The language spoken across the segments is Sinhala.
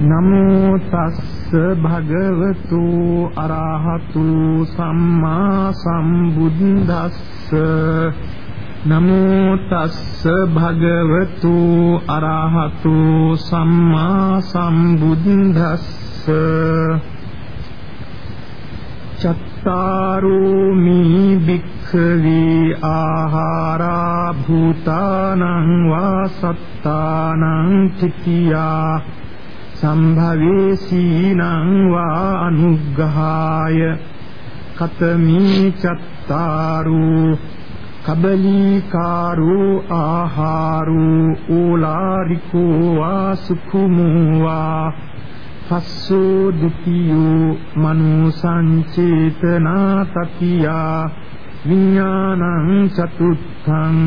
නමෝ තස්ස භගවතු අරහතු සම්මා සම්බුද්දස්ස. නමෝ තස්ස භගවතු අරහතු සම්මා සම්බුද්දස්ස. චත්තාරෝමි භික්ඛවේ ආහාරා භූතානං වාසත්තානං තිතියා. සම්භවේ සීනං වා අනුග්ගහාය කතමී චත්තාරෝ කබලීකාරෝ ආහාරෝ ඕලාරිකෝ වා සුඛුමෝ වා පස්සෝ ဒ ුතියෝ මනෝ සංචේතනා තතියා විඥානං චතුත්ථං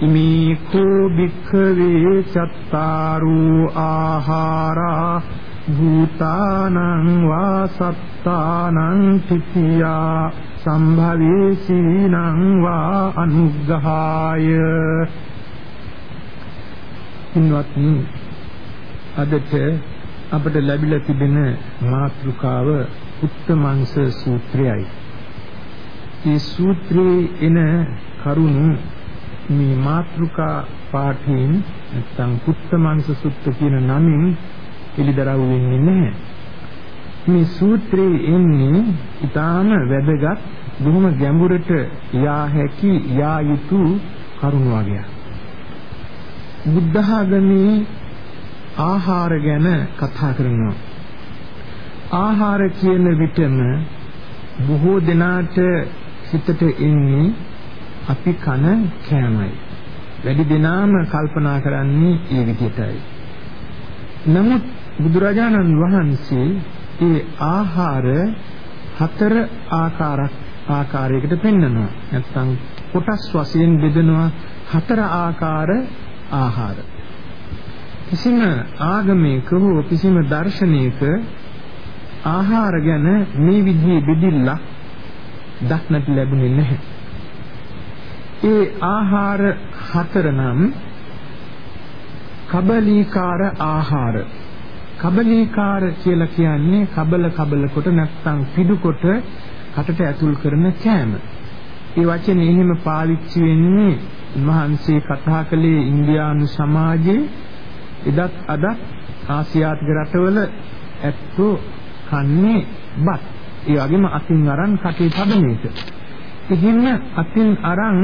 ඉමේ කෝ භික්ඛවේ චත්තාරෝ ආහාරා භූතානං වා සත්තානං තිතියා සම්භවේ සීනං වා අනුග්‍රහාය ඉන්වත්නි අදට අපට ලැබිලා තිබෙන මාතෘකාව උත්තමංශ සූත්‍රයයි. මේ සූත්‍රයේ එන කරුණු මේ මාත්‍රිකා පාඨයෙන් නැත්නම් කුත්තමංශ සුත්ත කියන නමින් පිළිදරව් වෙන්නේ නැහැ. මේ සූත්‍රයේ එන්නේ ඊටාම වැදගත් බොහොම ගැඹුරට යා හැකි යා යුතු කරුණු වගේක්. බුද්ධ ආගමේ ආහාර ගැන කතා කරනවා. ආහාර කියන විටම බොහෝ දෙනාට හිතට එන්නේ අපි කන කෑමයි. වැඩි දෙනාම කල්පනා කරන්නේ ඒ විදිහටයි. නමුත් බුදුරජාණන් වහන්සේ ඒ ආහාර හතර ආකාරයක් ආකාරයකට පෙන්වනවා. නැත්නම් කොටස් වශයෙන් බෙදනවා හතර ආකාර ආහාර. කිසිම ආගමයක හෝ කිසිම දර්ශනයක ආහාර ගැන මේ විදිහේ බෙදිල්ලක් දක්නට ලැබුණේ නැහැ. ඒ ආහාර හතර නම් කබලීකාර ආහාර කබලීකාර කියලා කියන්නේ කබල කබල කොට නැත්නම් පිඩු කොට කටට ඇතුල් කරන කෑම. ඒ වචනේ එහෙම පාවිච්චි වෙන්නේ මහන්සිය කතා කළේ ඉන්දියානු සමාජයේ එදත් අදත් ආසියාතික රටවල ඇත්තෝ කන්නේ බත්. ඒ වගේම අතින් අරන් කටේ තබන එක. ඉතින් අතින් අරන්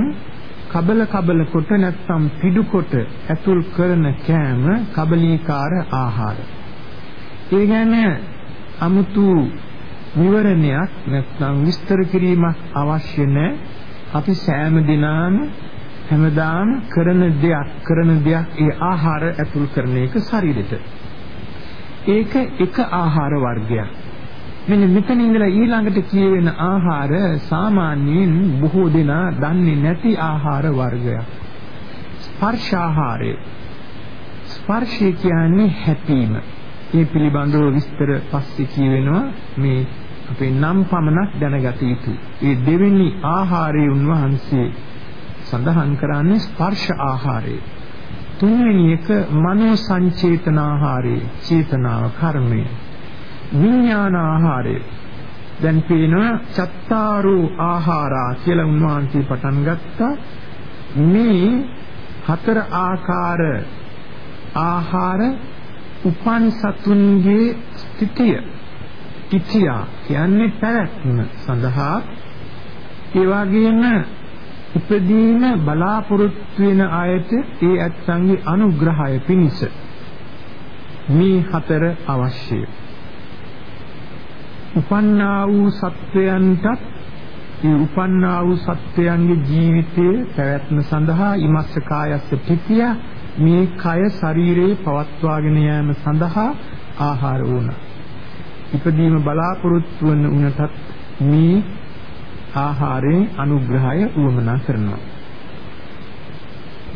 කබල කබල කොට නැත්නම් පිඩු කොට ඇතුල් කරන කෑම කබලීකාර ආහාර. ඒ කියන්නේ 아무තු විවරණයක් නැත්නම් විස්තර කිරීමක් අවශ්‍ය නැහැ. අපි සෑම දිනම හැමදාම කරන දෙයක් කරන දෙයක් ඒ ආහාර ඇතුල් කරන එක ශරීරෙට. ඒක එක ආහාර වර්ගයක්. මෙන්න මෙතන ඉඳලා ඊළඟට කියවෙන ආහාර සාමාන්‍යයෙන් බොහෝ දෙනා දන්නේ නැති ආහාර වර්ගයක්. ස්පර්ශ ආහාරය. ස්පර්ශය කියන්නේ හැපීම. මේ පිළිබඳව විස්තර පස්සේ කියවෙනවා මේ අපේ නම් පමණක් දැනගත යුතුයි. ඒ දෙවෙනි ආහාරයේ උන්වහන්සේ සඳහන් කරන්නේ ස්පර්ශ ආහාරය. තුන්වෙනි එක මනෝ සංචේතන ආහාරය, චේතනාව, කර්මය. විඥාන ආහාරය. දැන් පේනවා චත්තාරෝ ආහාරා කියලා උන්වහන්සේ පටන් ගත්තා. මේ හතර ආකාර ආහාර උපන් සතුන්ගේ ස්ථිතිය කිචියා කියන්නේ පැවැත්ම සඳහා ඒ වගේම උපදීන බලාපොරොත්තු වෙන අයට ඒ ඇත්තන්ගේ අනුග්‍රහය පිණිස මේ හතර අවශ්‍යයි. උපන්නා වූ සත්වයන්ටත් ඒ උපන්නා වූ සත්වයන්ගේ ජීවිතයේ පැවැත්ම සඳහා ඉමස්ස කායස්ස පිටිය මේ කය ශරීරයේ පවත්වාගෙන යාම සඳහා ආහාර වුණා. ඉපදීම බලාපොරොත්තු වන උනටත් මේ ආහාරයෙන් අනුග්‍රහය උවමනා කරනවා.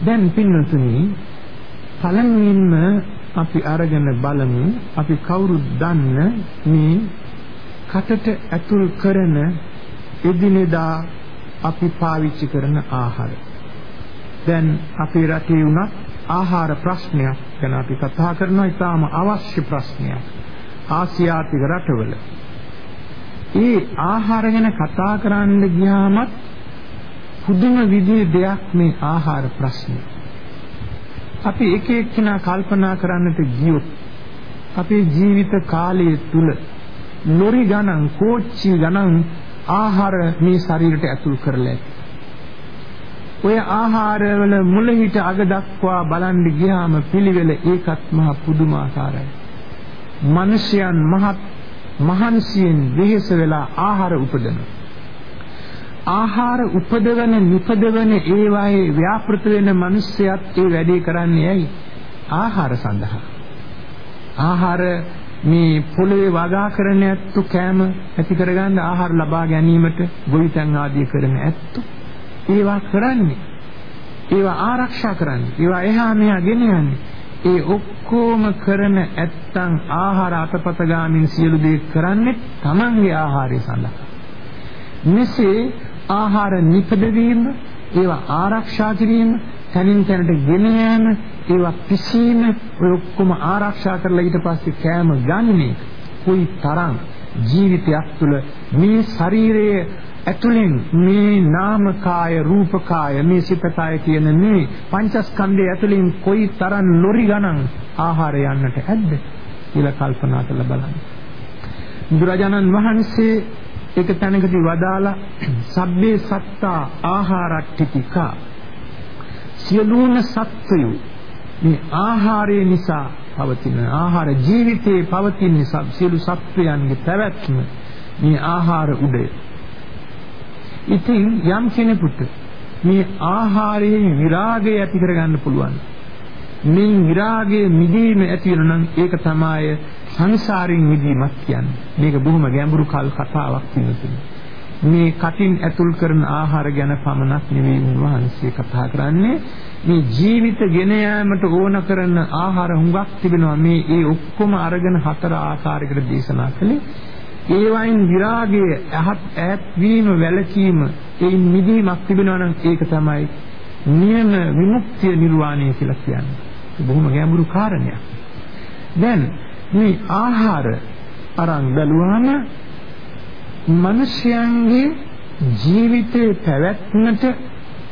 දැන් පින්නතුනි පළමුවෙන්ම අපි අරගෙන බලමු අපි කවුරුත් දන්න මේ කටට ඇතුල් කරන එදිනෙදා අපි පාවිච්චි කරන ආහාර. දැන් අපේ රටේ උනත් ආහාර ප්‍රශ්නයක් ගැන අපි කතා කරනවා ඉතාම අවශ්‍ය ප්‍රශ්නයක්. ආසියාතික රටවල. ඒ ආහාර ගැන කතා කරන්න ගියාමත් පුදුම විදිහේ දෙයක් මේ ආහාර ප්‍රශ්නේ. අපි එක එක්කෙනා කල්පනා කරන්නට ගියොත් අපේ ජීවිත කාලය තුල ලොරි ගණන් කෝච්චි ගණන් ආහාර මේ ශරීරයට ඇතුල් කරලා ඇති. ඔය ආහාරවල මුල හිට අග දක්වා බලන් ගියාම පිළිවෙල ඒකත් මහ පුදුමාකාරයි. මිනිසයන් මහත් මහන්සියෙන් වෙහෙස වෙලා ආහාර උපදනවා. ආහාර උපදවන නිපදවන ඒවායේ ව්‍යාපෘත වෙන මිනිස්සයත් ඒ වැඩේ කරන්නේ ඇයි? ආහාර සඳහා. ආහාර මේ පොළවේ වගා කරන ඇත්තු කෑම ඇති කරගන්න ආහාර ලබා ගැනීමට ගොවිතැන් ආදී කරන ඇත්තු. ඒවා කරන්නේ ඒවා ආරක්ෂා කරන්නේ ඒවා එහා මෙහා ගෙන යන්නේ. ඒ ඔක්කොම කරන ඇත්තන් ආහාර අතපත ගාමින් සියලු දේ කරන්නේ Tamange ආහාරය සඳහා. මෙසේ ආහාර නිපදවීම ඒවා ආරක්ෂා කිරීම තනින් තැනට ගෙන යාම ඒවා පිසීම ඔය ඔක්කොම ආරක්ෂා කරලා ඊට පස්සේ කෑම ගන්නේ කොයි තරම් ජීවිතයක් තුළ මේ ශරීරයේ ඇතුලෙන් මේ නාමකාය රූපකාය මේ සිතකාය කියන මේ පංචස්කන්ධය ඇතුලෙන් කොයි තරම් ලොරි ගණන් ආහාර යන්නට ඇද්ද කියලා කල්පනා කරලා බලන්න. බුදුරජාණන් වහන්සේ ඒක තැනකදී වදාලා සබ්බේ සත්තා ආහාරට්ඨිතිකා සියලුම සත්වයෝ මේ ආහාරය නිසා පවතින ආහාර ජීවිතයේ පවතින සියලු සත්වයන්ගේ පැවැත්ම මේ ආහාර උඩය. ඉතින් යම් කෙනෙකුට මේ ආහාරයේ විරාගය ඇති කරගන්න පුළුවන්. මේ විරාගයේ මිදීම ඇති වෙන නම් ඒක තමයි සංසාරයෙන් මිදීමක් කියන්නේ. මේක බොහොම ගැඹුරු කල් කතාවක් තියෙනවා. මේ කටින් ඇතුල් කරන ආහාර ගැන පමණක් නෙවෙයි උන්වහන්සේ කතා කරන්නේ. මේ ජීවිත ගෙන යාමට ඕන කරන ආහාර හුඟක් තිබෙනවා. මේ ඒ ඔක්කොම අරගෙන හතර ආකාරයකට දේශනා කළේ. ඒ වයින් විරාගයේ අහත් ඈත් වීම වැළකීම ඒ මිදීමක් තිබෙනවා නම් ඒක තමයි නියම විමුක්තිය නිර්වාණය කියලා කියන්නේ. බොහොම ගැඹුරු කාරණයක්. දැන් මේ ආහාර අරන් බැලුවාම මිනිස්යන්ගේ ජීවිතේ පැවැත්මට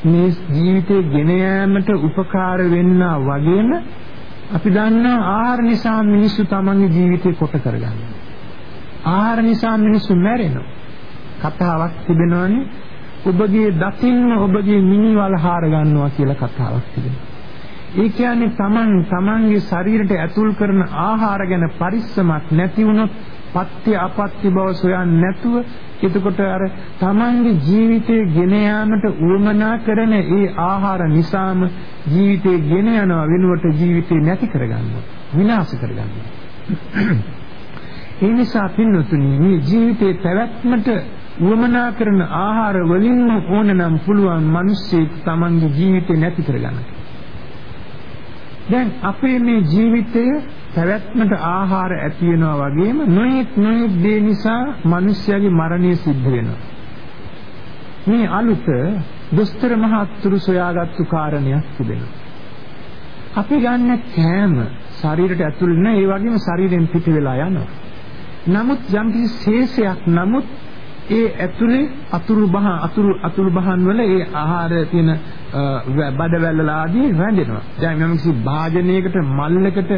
මේ ජීවිතේ ගෙන යාමට උපකාර වෙන්නා වගේම අපි දන්නා ආහාර නිසා මිනිස්සු තමන්ගේ ජීවිතේ කොට කරගන්නවා. ආහාර නිසා මිනිස්සු මැරෙනවා. කතාවක් තිබෙනවනේ ඔබගේ දතින්න ඔබගේ මිනිවල හාර ගන්නවා කියලා කතාවක් තිබෙනවා. ඒ කියන්නේ තමන් තමන්ගේ ශරීරයට ඇතුල් කරන ආහාර ගැන පරිස්සමක් නැති වුණොත් පත්‍ය අපත්‍ය බව සොයන්නේ නැතුව එතකොට අර තමන්ගේ ජීවිතේ ගෙන යාමට උවමනා කරන ඒ ආහාර නිසාම ජීවිතේ ගෙන යනවා වෙනුවට ජීවිතේ නැති කරගන්නවා විනාශ කරගන්නවා ඒ නිසා පින්නතුනි මේ ජීවිතේ පැවැත්මට උවමනා කරන ආහාර වලින්ම ඕනනම් පුළුවන් මිනිස්සෙක් තමන්ගේ ජීවිතේ නැති කරගන්න. දැන් අපේ මේ ජීවිතය පැවැත්මට ආහාර ඇති වෙනවා වගේම නොයෙක් නොයෙක් දේ නිසා මිනිස්යාගේ මරණය සිද්ධ වෙනවා. මේ අලුත දුස්තර මහත්තුරු සොයාගත්තු කාරණයක් තිබෙනවා. අපි ගන්න කෑම ශරීරයට ඇතුල් වෙන ඒ වගේම ශරීරයෙන් පිට වෙලා යනවා. නමුත් යම් කිසි ශේෂයක් නමුත් ඒ ඇතුලේ අතුරු බහ අතුරු අතුරු බහන් වල ඒ ආහාර තියෙන බඩවැල්ල ආදී රැඳෙනවා. දැන් යම් කිසි භාජනයකට මල්ලකට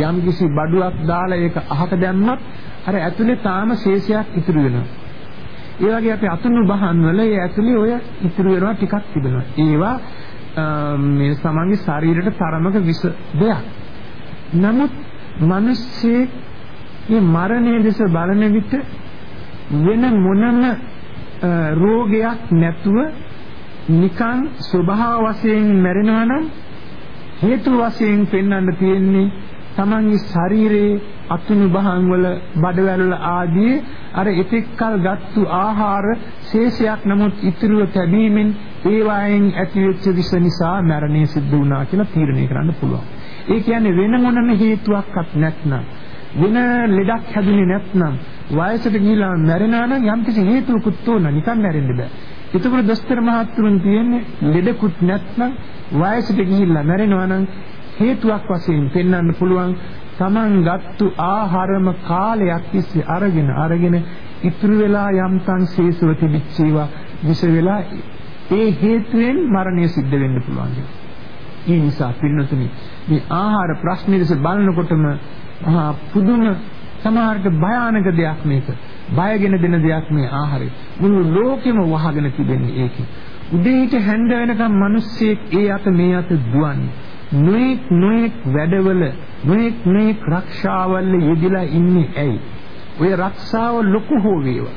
යම් කිසි බඩුවක් දාලා ඒක අහක දැම්මත් අර ඇතුලේ තාම ශේෂයක් ඉතුරු වෙනවා. ඒ වගේ අපි අතුරු බහන් වල ඒ ඇතුලේ ඔය ඉතුරු වෙනවා ටිකක් තිබෙනවා. ඒවා මේ සමන්ගේ ශරීරයට තරමක විස දෙයක්. නමුත් මිනිස්සේ මේ මරණය දෙස බලන විට වෙන මොනම රෝගයක් නැතුව නිකන් ස්වභාව වශයෙන් මැරෙනවා නම් හේතු වශයෙන් පෙන්වන්න තියෙන්නේ තමන්ගේ ශරීරයේ අතුණු බහන් වල බඩවැල් ආදී අර එතෙක්කල් ගත්තු ආහාර ශේෂයක් නමුත් ඉතිරිව තැබීමෙන් ඒ වයින් ඇතිවෙච්ච විස නිසා මරණය සිද්ධ වුණා කියලා තීරණය කරන්න පුළුවන්. ඒ කියන්නේ වෙන මොනම හේතුවක්වත් නැත්නම් වෙන ලෙඩක් හැදුනේ නැත්නම් වයසට ගිහිලා මැරෙනා නම් යම්කිසි හේතුවකුත් තෝරන නිකන් මැරෙන්න බෑ. ඒකවල දොස්තර මහත්තුරුන් තියෙන්නේ ලෙඩකුත් නැත්නම් වයසට ගිහිල්ලා මැරෙනවා නම් හේතුවක් වශයෙන් පෙන්වන්න පුළුවන් Taman ගත්තු ආහාරම කාලයක් තිස්සේ අරගෙන අරගෙන ඉතුරු වෙලා යම්තන් ශේෂව තිබිච්ච ඒවා විස වෙලා ඒ හේතුවෙන් මරණය සිද්ධ වෙන්න පුළුවන්. ඒ නිසා පින්නතුනි මේ ආහාර ප්‍රශ්නේ දෙස බලනකොටම මහා පුදුම සමහරට භයානක දෙයක් මේක. බයගෙන දෙන දෙයක් මේ ආහාරය. මුළු ලෝකෙම වහගෙන තිබෙන්නේ ඒකේ. උදේට හැන්ද වෙනකම් මිනිස්සෙක් ඒ අත මේ අත දුවන්නේ. නොඑක් නොඑක් වැඩවල නොඑක් නොඑක් රක්ෂාවල යෙදලා ඉන්නේ ඇයි? ඔය රක්ෂාව ලොකු හෝ වේවා.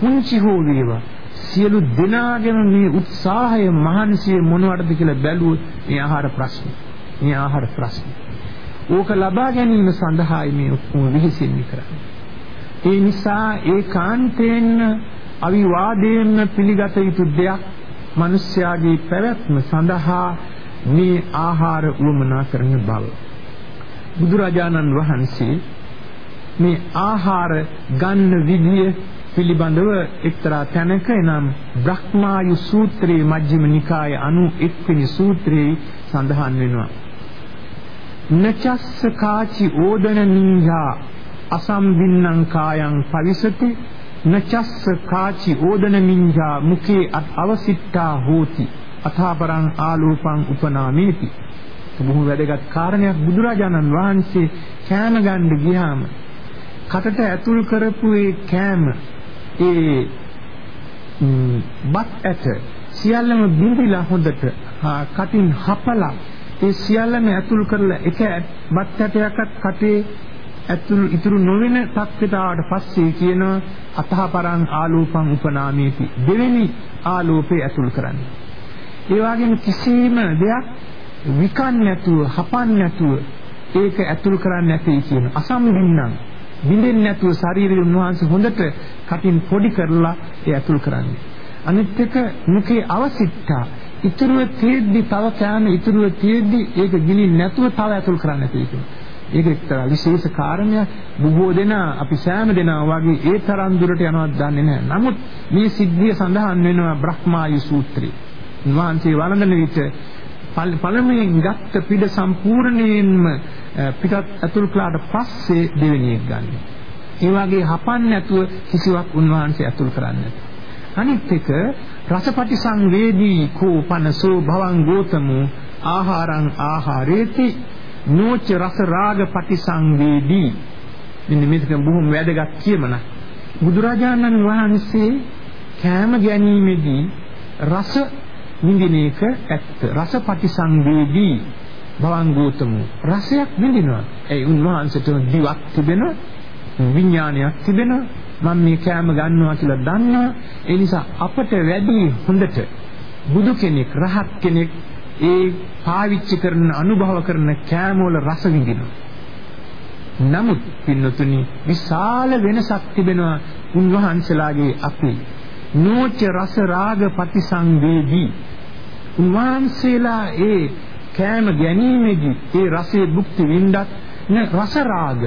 පුංචි හෝ වේවා. සියලු දෙනාගේම මේ උත්සාහය මහන්සිය මොනවටද කියලා බැලුවොත් මේ ආහාර ප්‍රශ්න. මේ ආහාර ප්‍රශ්න. ඕක ලබා ගැනීම සඳහායි මේ ඔක්කොම විහිසෙන්නේ කරන්නේ. ඒ නිසා ඒකාන්තයෙන් අවිවාදයෙන්ම පිළිගත යුතු දෙයක් මිනිස්යාගේ පැවැත්ම සඳහා මේ ආහාර උවමනා කරන බව. බුදුරජාණන් වහන්සේ මේ ආහාර ගන්න විදිය පිළිබඳව එක්තරා තැනක එනම් බ්‍රහ්මායු සූත්‍රයේ මජ්ක්‍ධිම නිකායේ 91 වෙනි සූත්‍රයේ සඳහන් වෙනවා. නචස්ස කාචි ඕදන නිඤ්ඤා අසම්වින්නං කායං පවිසති. නචස්ස කාචි ඕදන නිඤ්ඤා මුඛේ අවසිට්ඨා හෝති. අථාපරං ආලෝපං උපනාමේති. බොහොම වැදගත් කාරණයක් බුදුරජාණන් වහන්සේ කෑම ගන්න ගියාම කටට ඇතුල් කරපු ඒ කෑම ඒ බත් ඇට සියල්ලම බිඳිලා හොඳට කටින් හපලා ඒ සියල්ලම ඇතුල් කරලා එක බත් ඇටයක්වත් කටේ ඇතුළු ඉතුරු නොවන තත්ත්වයට ආවට පස්සේ කියනවා අතහපරං ආලෝපං උපනාමේති. දෙවෙනි ආලෝපේ ඇතුල් කරන්නේ. ඒ වගේම කිසිම දෙයක් විකන් නැතුව හපන් නැතුව ඒක ඇතුල් කරන්නේ නැtei කියන අසම්බින්නම්. බින්දෙන්නේ නැතුව ශරීරය උන්වහන්සේ හොඳට කටින් පොඩි කරලා ඒ ඇතුල් කරන්නේ. අනිත් එක මුඛේ අවසිට්ඨා. ඉතුරුව තියෙද්දි තව කෑම ඉතුරුව තියෙද්දි ඒක ගිලින් නැතුව තව ඇතුල් කරන්න නැtei කියන ඒක එක්තරා විශේෂ කාරණයක් බොහෝ දෙනා අපි සෑම දෙනා වගේ ඒ තරම් දුරට යනවත් දන්නේ නැහැ. නමුත් මේ සිද්ධිය සඳහන් වෙනවා බ්‍රහ්මායු සූත්‍රයේ. වහන්සේ වළඳන විට පළමුවෙන් ගත්ත පිට සම්පූර්ණයෙන්ම පිටත් ඇතුල් කළාට පස්සේ දෙවෙනි එක ගන්න. ඒ වගේ හපන්න නැතුව කිසිවක් උන්වහන්සේ ඇතුල් කරන්නේ අනිත් එක රසපටි සංවේදී කෝ පනසෝ භවං ගෝතමෝ ආහාරං ආහාරේති නෝච රස රාග පටිසංවේදී. මෙන්න මේක බොහොම වැදගත් කියමනක්. බුදුරජාණන් වහන්සේ කෑම ගැනීමේදී රස විඳින එක ඇත්ත. රස පටිසංවේදී භවංගෝතමු රසයක් විඳිනවා. ඒ උන්වහන්සේට දිවක් තිබෙනවා විඥානයක් තිබෙනවා මම මේ කෑම ගන්නවා කියලා දන්නවා ඒ නිසා අපට වැඩි හොඳට බුදු කෙනෙක් රහත් කෙනෙක් ඒ පාවිච්චි කරන අනුභව කරන කෑම වල රස විඳිනවා. නමුත් පින්නතුනි විශාල වෙනසක් තිබෙනවා උන්වහන්සේලාගේ අපේ නෝච රස රාග ප්‍රතිසංවේදී උන්වහන්සේලා ඒ කෑම ගැනීමේදී ඒ රසයේ භුක්ති විඳත් රස රාග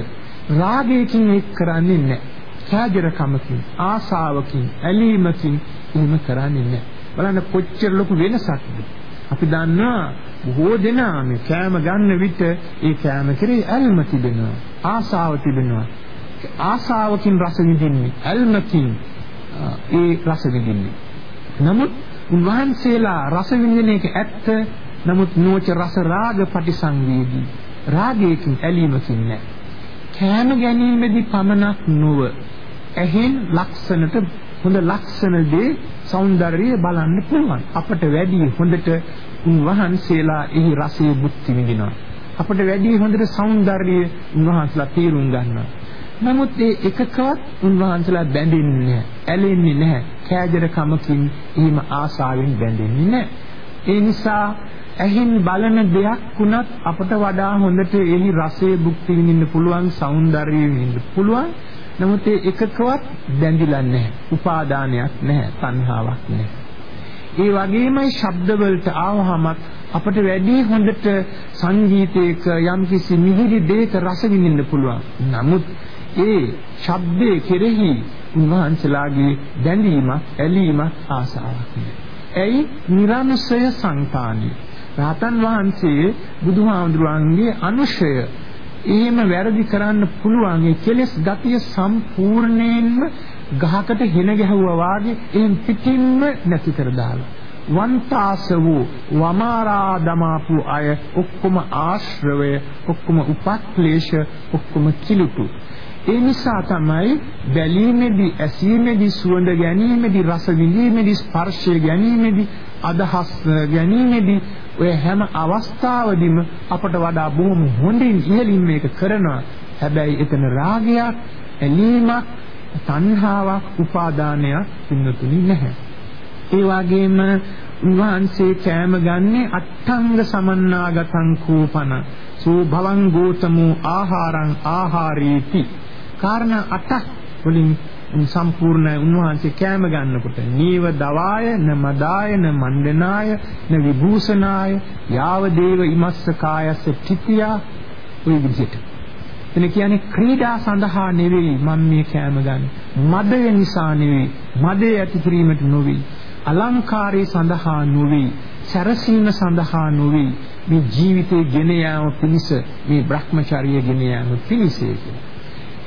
රාගයෙන් එක් කරන්නේ නැහැ. සාජරකමකින් ආසාවකින් ඇලීමකින් එහෙම කරන්නේ නැහැ. බලන්න කොච්චර ලොකු වෙනසක්ද. අපි දන්නවා බොහෝ දෙනා මේ කෑම ගන්න විට ඒ කෑම කෙරේ ඇල්ම තිබෙනවා ආසාව තිබෙනවා ආසාවකින් රස විඳින්නේ ඇල්මකින් ඒ රස විඳින්නේ නමුත් උන්වහන්සේලා රස විඳින එක ඇත්ත නමුත් නෝච රස රාග පටිසංවේදී රාගයකින් ඇලීමකින් නැහැ කෑම ගැනීමේදී පමණක් නොව ඇහෙන් ලක්ෂණට හොඳ ලක්ෂණ දේ సౌందර්යය බලන්න පුළුවන්. අපට වැඩි හොඳට වහන්සේලා එහි රසයේ බුද්ධි විඳිනවා. අපට වැඩි හොඳට సౌందර්යය උන්වහන්සේලා තේරුම් ගන්නවා. නමුත් ඒ එකකවත් උන්වහන්සේලා බැඳෙන්නේ නැහැ. ඇලෙන්නේ නැහැ. කෑදරකමකින් එහෙම ආසාවෙන් බැඳෙන්නේ නැහැ. ඒ නිසා ඇහෙන් බලන දෙයක් වුණත් අපට වඩා හොඳට එහි රසයේ භුක්ති විඳින්න පුළුවන්, సౌందර්යය විඳින්න පුළුවන්. නමුත් ඒ එකකවත් බැඳිලා නැහැ. උපාදානයක් නැහැ. තණ්හාවක් නැහැ. ඒ වගේමයි ශබ්ද වලට ආවහමත් අපට වැඩි හොඳට සංගීතයක යම්කිසි මිහිරි දෙයක රස විඳින්න පුළුවන්. නමුත් ඒ ශබ්දයේ කෙරෙහි උන්වහන්සේලාගේ බැඳීමක්, ඇලීමක්, ආසාවක් නැහැ. ඇයි? නිර්ාමසය සංතානි. රහතන් වහන්සේ බුදුහාමුදුරන්ගේ අනුශය එහෙම වැරදි කරන්න පුළුවන්. ඒ කෙලෙස් ගතිය සම්පූර්ණයෙන්ම ගහකට හෙන ගැහුවා වාගේ එහෙන් පිටින්ම නැති කර දාලා. වන්තාස වූ වමාරා දමාපු අය ඔක්කොම ආශ්‍රවය ඔක්කොම උපක්ලේශ ඔක්කොම කිලුටු. ඒ නිසා තමයි බැලීමේදී ඇසීමේදී සුවඳ ගැනීමේදී රස විඳීමේදී ස්පර්ශය ගැනීමේදී අදහස් ගැනීමේදී ඔය හැම අවස්ථාවදීම අපට වඩා බොහොම හොඳින් ඉහළින් මේක කරනවා. හැබැයි එතන රාගයක්, ඇලීමක්, තණ්හාවක්, උපාදානයක් පින්නතුනි නැහැ. ඒ වගේම උන්වහන්සේ කෑම ගන්නේ අට්ඨංග සමන්නාගතං කූපන සෝ භවං ගෝතමෝ ආහාරං ආහාරීති කාරණා අටක් වලින් සම්පූර්ණ උන්වහන්සේ කෑම ගන්නකොට නීව දවාය න මදාය න මණ්ඩනාය න විභූෂනාය යාව දේව ඉමස්ස කායස්ස තිතියා ওই විදිහට එන කියන්නේ ක්‍රීඩා සඳහා නෙවෙයි මම මේ කෑම ගන්න. මදය නිසා නෙවෙයි. මදය ඇති කිරීමට නොවේ. අලංකාරයේ සඳහා නොවේ. සැරසීම සඳහා නොවේ. මේ ජීවිතේ ගෙන යාම පිණිස මේ Brahmacharya ගෙන යාම පිණිසයි කියලා.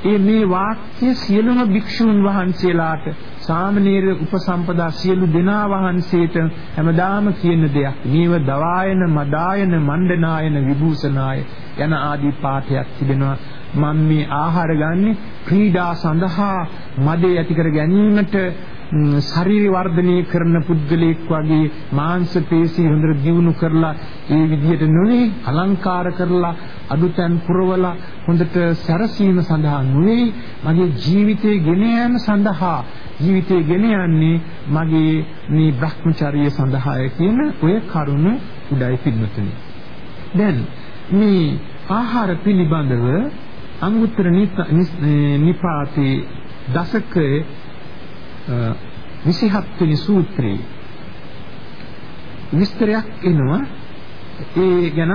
ඒ මේ වාක්‍ය සියලුම භික්ෂුන් වහන්සේලාට සාමනීර උපසම්පදා සියලු දෙනා වහන්සේට හැමදාම කියන දෙයක්. මේව දවායන මදායන මණ්ඩනායන විභූෂනාය යන ආදී පාඨයක් තිබෙනවා. මම මේ ආහාර ගන්නේ ක්‍රීඩා සඳහා මදේ ඇති කර ගැනීමට ශරීර වර්ධනය කරන පුද්ගලයෙක් වගේ මාංශ පේශි හොඳට දියුණු කරලා ඒ විදිහට නොවේ අලංකාර කරලා අදුතන් පුරවලා හොඳට සැරසීම සඳහා නොවේ මගේ ජීවිතේ ගෙන යාම සඳහා. ජීවිතේ ගෙන යන්නේ මගේ මේ Brahmacharya සඳහාය කියන ඔය කරුණ උඩයි පින්නතුනි දැන් මේ ආහාර පිළිබඳව අංගුත්තර නිපාතේ දසකයේ 27 වෙනි සූත්‍රයේ විස්තරයක් එනවා ඒ ගැන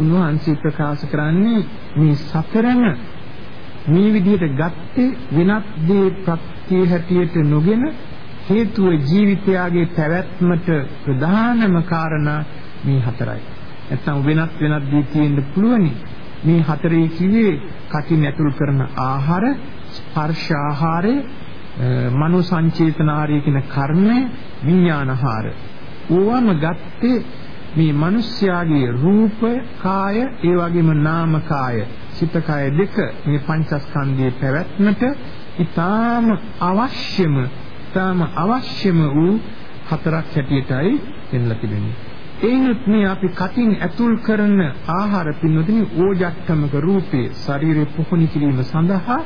උන්වහන්සේ ප්‍රකාශ කරන්නේ මේ සතරම මේ විදිහට ගත්තේ වෙනත් දේ ප්‍රත්‍ය හැටියට නොගෙන හේතුව ජීවිතයගේ පැවැත්මට ප්‍රධානම කාරණා මේ හතරයි. නැත්නම් වෙනත් වෙනත් දේ තියෙන්න පුළුවනි. මේ හතරේ කිව්වේ කටින් ඇතුල් කරන ආහාර, ස්පර්ශ ආහාරය, මනෝ සංචේතනාරය කියන කර්මය විඥානහාර. ඕවම ගත්තේ මේ මිනිස්යාගේ රූප කාය ඒ වගේම නාම කාය සිත කාය දෙක මේ පංචස්කන්ධයේ පැවැත්මට ඊටාම අවශ්‍යම ඊටාම අවශ්‍යම වූ හතරක් හැටියටයි දෙන්නලා තිබෙන්නේ. ඒනොත් මේ අපි කටින් ඇතුල් කරන ආහාර පින්නොතිනි ඕජක්තමක රූපේ ශරීරය පුහුණු කිරීම සඳහා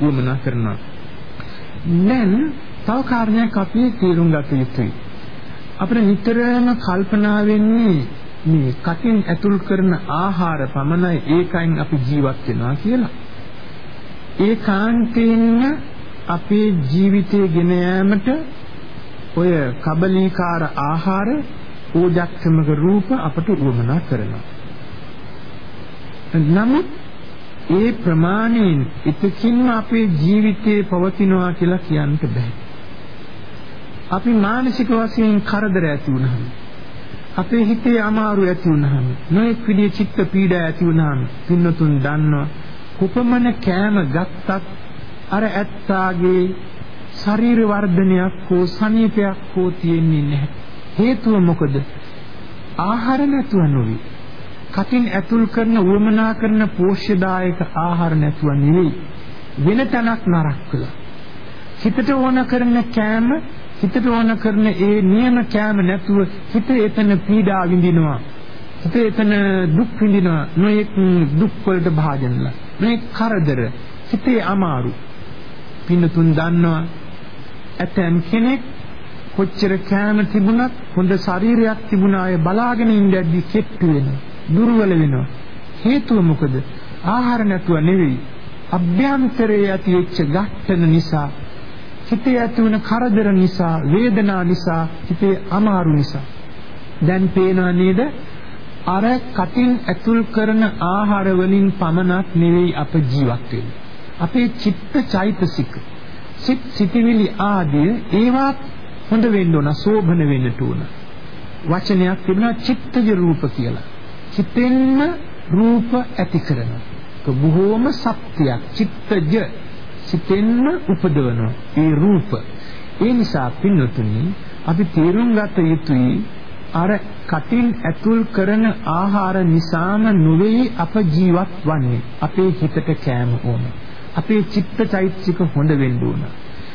වමනා කරනවා. දැන් තව කාරණයක් අපි තේරුම් ගත යුතුයි. අපිට නිතරම කල්පනා වෙන්නේ මේ කටින් ඇතුල් කරන ආහාර පමණයි ඒකෙන් අපි ජීවත් වෙනවා කියලා. ඒ කාන්තේන්න අපේ ජීවිතය ගෙන යාමට ඔය කබලීකාර ආහාර ඕජක්ෂමක රූප අපට උවමනා කරනවා. නමුත් ඒ ප්‍රමාණයෙන් එකකින්ම අපේ ජීවිතේ පවතිනවා කියලා කියන්න බෑ. අපි මානසික වශයෙන් කරදර ඇති වුනහම අපේ හිතේ අමාරු ඇති වුනහම නොඑක් විදිහේ චිත්ත පීඩා ඇති වුනහම පින්නතුන් දන්නවා කුපමණ කෑම ගත්තත් අර ඇත්තාගේ ශරීර වර්ධනයක් හෝ සනීපයක් හෝ තියෙන්නේ නැහැ. හේතුව මොකද? ආහාර නැතුව නොවේ. කටින් ඇතුල් කරන උවමනා කරන පෝෂ්‍යදායක ආහාර නැතුව නෙවෙයි වෙන තැනක් නරක් කළා. හිතට ඕන කරන කෑම හිතට ඕන කරන ඒ නියම කෑම නැතුව හිත එතන පීඩා විඳිනවා. හිත එතන දුක් විඳිනවා. නොයෙක් දුක් වලට භාජනලා. නොයෙක් කරදර හිතේ අමාරු. පින්නතුන් දන්නවා ඇතැම් කෙනෙක් කොච්චර කෑම තිබුණත් හොඳ ශරීරයක් තිබුණා අය බලාගෙන ඉඳද්දි කෙට්ටු වෙනවා. දුර්වල වෙනවා. හේතුව මොකද? ආහාර නැතුව නෙවෙයි. අභ්‍යන්තරයේ ඇති වෙච්ච ගැටෙන නිසා, හිතේ ඇති වුණ කරදර නිසා, වේදනා නිසා, හිතේ අමාරු නිසා. දැන් පේනවා නේද? අර කටින් ඇතුල් කරන ආහාර වලින් පමණක් නෙවෙයි අප ජීවත් වෙන්නේ. අපේ චිත්ත චෛතසික සිත් සිතවිලි ආදී ඒවත් හොඳ වෙන්න ඕන, සෝභන වෙන්නට ඕන. වචනයක් තිබෙනවා චිත්තජ රූප කියලා. චිතෙන්ම රූප ඇති කරනවා. ඒක බොහෝම සත්‍යයක්. චිත්තජ සිතෙන්ම උපදවන ඒ රූප. ඒ නිසා පින්නතුනි අපි තේරුම් ගත යුතුයි අර කටින් ඇතුල් කරන ආහාර නිසාම නොවේ අප ජීවත් වන්නේ. අපේ හිතට කෑම ඕන. අපේ චිත්තචෛතසික හොඳ වෙන්න ඕන.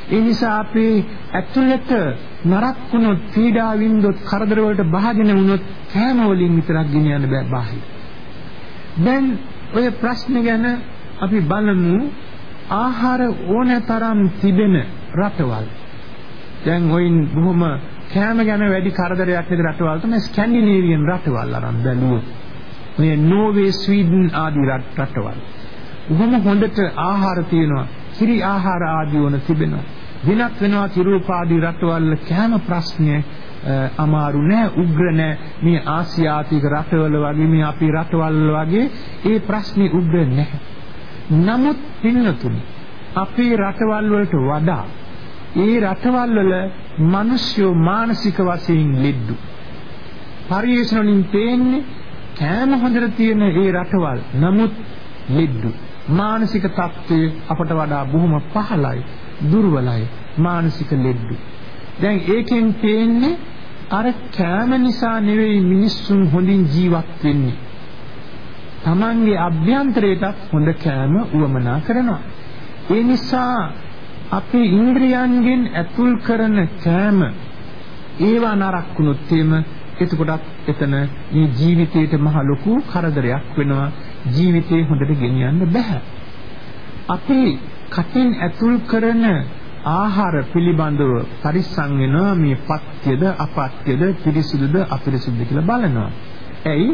ඒ නිසා අපේ ඇතුළත නරක් වුණොත් පීඩා වින්දොත් කරදර වලට භාජන වුණොත් කෑම වලින් විතරක් ගෙනියන්න බෑ බාහිර. දැන් ඔය ප්‍රශ්න ගැන අපි බලමු ආහාර ඕනතරම් තිබෙන රටවල්. දැන් ඔයින් බොහොම කෑම ගැන වැඩි කරදරයක් නේද රටවල් තමයි ස්කැන්ඩිනේවියන් රටවල් අරන් බැලුවොත්. මේ නෝර්වේ, ස්වීඩන් ආදී රටවල්. බොහොම හොඳට ආහාර තියෙනවා. කිරි ආහාර ආදී වන තිබෙනවා. වෙනත් වෙනවා කිරූපාදී රටවල් කෑම ප්‍රශ්නය අමාරු නෑ උග්‍ර නෑ මේ ආසියාතික රටවල වගේ මේ අපේ රටවල් වගේ ඒ ප්‍රශ්නේ උග්‍ර නැහැ. නමුත් පින්නතුනි අපේ රටවල් වලට වඩා ඒ රටවල් වල මිනිස්සු මානසික වශයෙන් ලෙඩ්ඩු. පරිේශන වලින් පේන්නේ කෑම හොඳට තියෙන ඒ රටවල් නමුත් ලෙඩ්ඩු. මානසික තත්ත්වය අපට වඩා බොහොම පහළයි, දුර්වලයි, මානසික ලෙඩ්ඩු. දැන් ඒකෙන් පේන්නේ අර කෑම නිසා නෙවෙයි මිනිස්සුන් හොඳින් ජීවත් වෙන්නේ. Tamange අභ්‍යන්තරයටත් හොඳ කෑම උවමනා කරනවා. ඒ නිසා අපේ ඉන්ද්‍රියයන්ගෙන් ඇතුල් කරන කෑම ඒවා නරක් වුණොත් එimhe එතකොටත් එතන මේ ජීවිතේට මහ ලොකු කරදරයක් වෙනවා ජීවිතේ හොඳට ගෙනියන්න බෑ අපි කටින් ඇතුල් කරන ආහාර පිළිබඳව පරිස්සම් වෙනවා මේ පත්‍යද අපත්‍යද පිරිසුදුද අපිරිසුදුද කියලා බලනවා. ඇයි?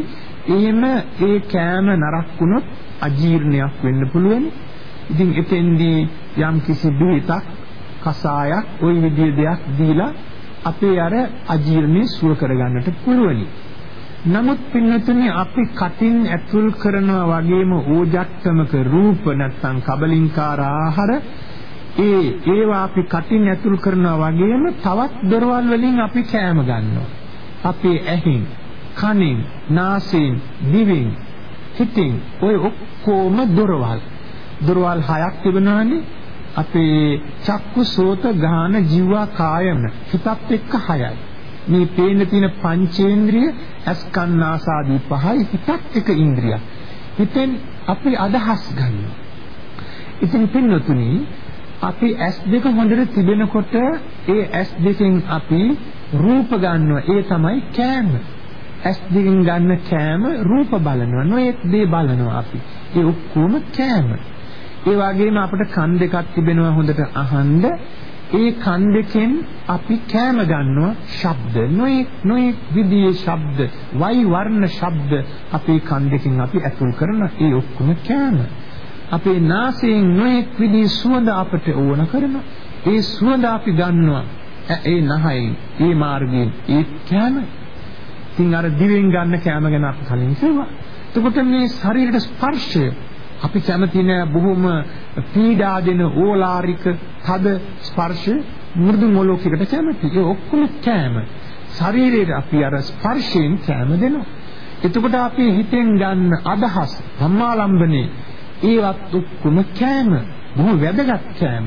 එහෙම ඒ කෑම නරක් වුණොත් අජීර්ණයක් වෙන්න පුළුවන්. ඉතින් එතෙන්දී යම් කිසි බෙහෙතක්, කසායක්, ওই විදිහේ දෙයක් දීලා අපේ අර අජීර්ණය සුව කරගන්නට පුළුවනි. නමුත් පින්නතුනි අපි කටින් ඇතුල් කරනවා වගේම ඕජට්ටමක රූප නැත්නම් කබලින්කාර ආහාර ඒ ඒවා අපි කටින් ඇතුල් කරනවා වගේම තවත් දොරවල් වලින් අපි කෑම ගන්නවා. අපේ ඇහින්, කනින්, නාසයෙන්, දිවෙන්, හිතෙන් ඔය ඔක්කොම දොරවල්. දොරවල් හයක් තිබෙනවානේ. අපේ චක්කු සෝත ගාන ජීවා කායම හිතත් එක්ක හයයි. මේ පේන තියෙන පංචේන්ද්‍රිය අස්කන්නාසාදී පහයි හිතත් එක ඉන්ද්‍රියක්. හිතෙන් අපි අදහස් ගන්නවා. ඉතින් පින්නතුනි අපි S2 හොඳට තිබෙනකොට ඒ S2කින් අපි රූප ගන්නවා. ඒ තමයි කෑම. S2කින් ගන්න කෑම රූප බලනවා. නොඑක් දේ බලනවා අපි. ඒ ඔක්කොම කෑම. ඒ වගේම අපිට කන් දෙකක් තිබෙනවා හොඳට අහන්න. ඒ කන් දෙකෙන් අපි කෑම ගන්නවා ශබ්ද නොඑක් නොඑක් විදිහේ ශබ්ද වයි වර්ණ ශබ්ද අපේ කන් දෙකෙන් අපි ඇතුල් කරන ඒ ඔක්කොම කෑම. අපේ නාසයෙන් නොඑක් විදිහේ සුවඳ අපට ඕන කරනවා. ඒ සුවඳ අපි ගන්නවා. ඒ නහයෙන්, ඒ මාර්ගයෙන්, ඒ කෑම. ඉතින් අර දිවෙන් ගන්න කෑම ගැන අපි කලින් කිව්වා. එතකොට මේ ශරීරයට ස්පර්ශය අපි කැමති නෑ බොහොම පීඩා දෙන ඕලාරික තද ස්පර්ශ මෘදු මොලොකයකට කැමති. ඒ ඔක්කොම කෑම. ශරීරයට අපි අර ස්පර්ශයෙන් කෑම දෙනවා. එතකොට අපි හිතෙන් ගන්න අදහස් සම්මාලම්බනේ ඒවත් ඔක්කොම කෑම. බොහොම වැදගත් කෑම.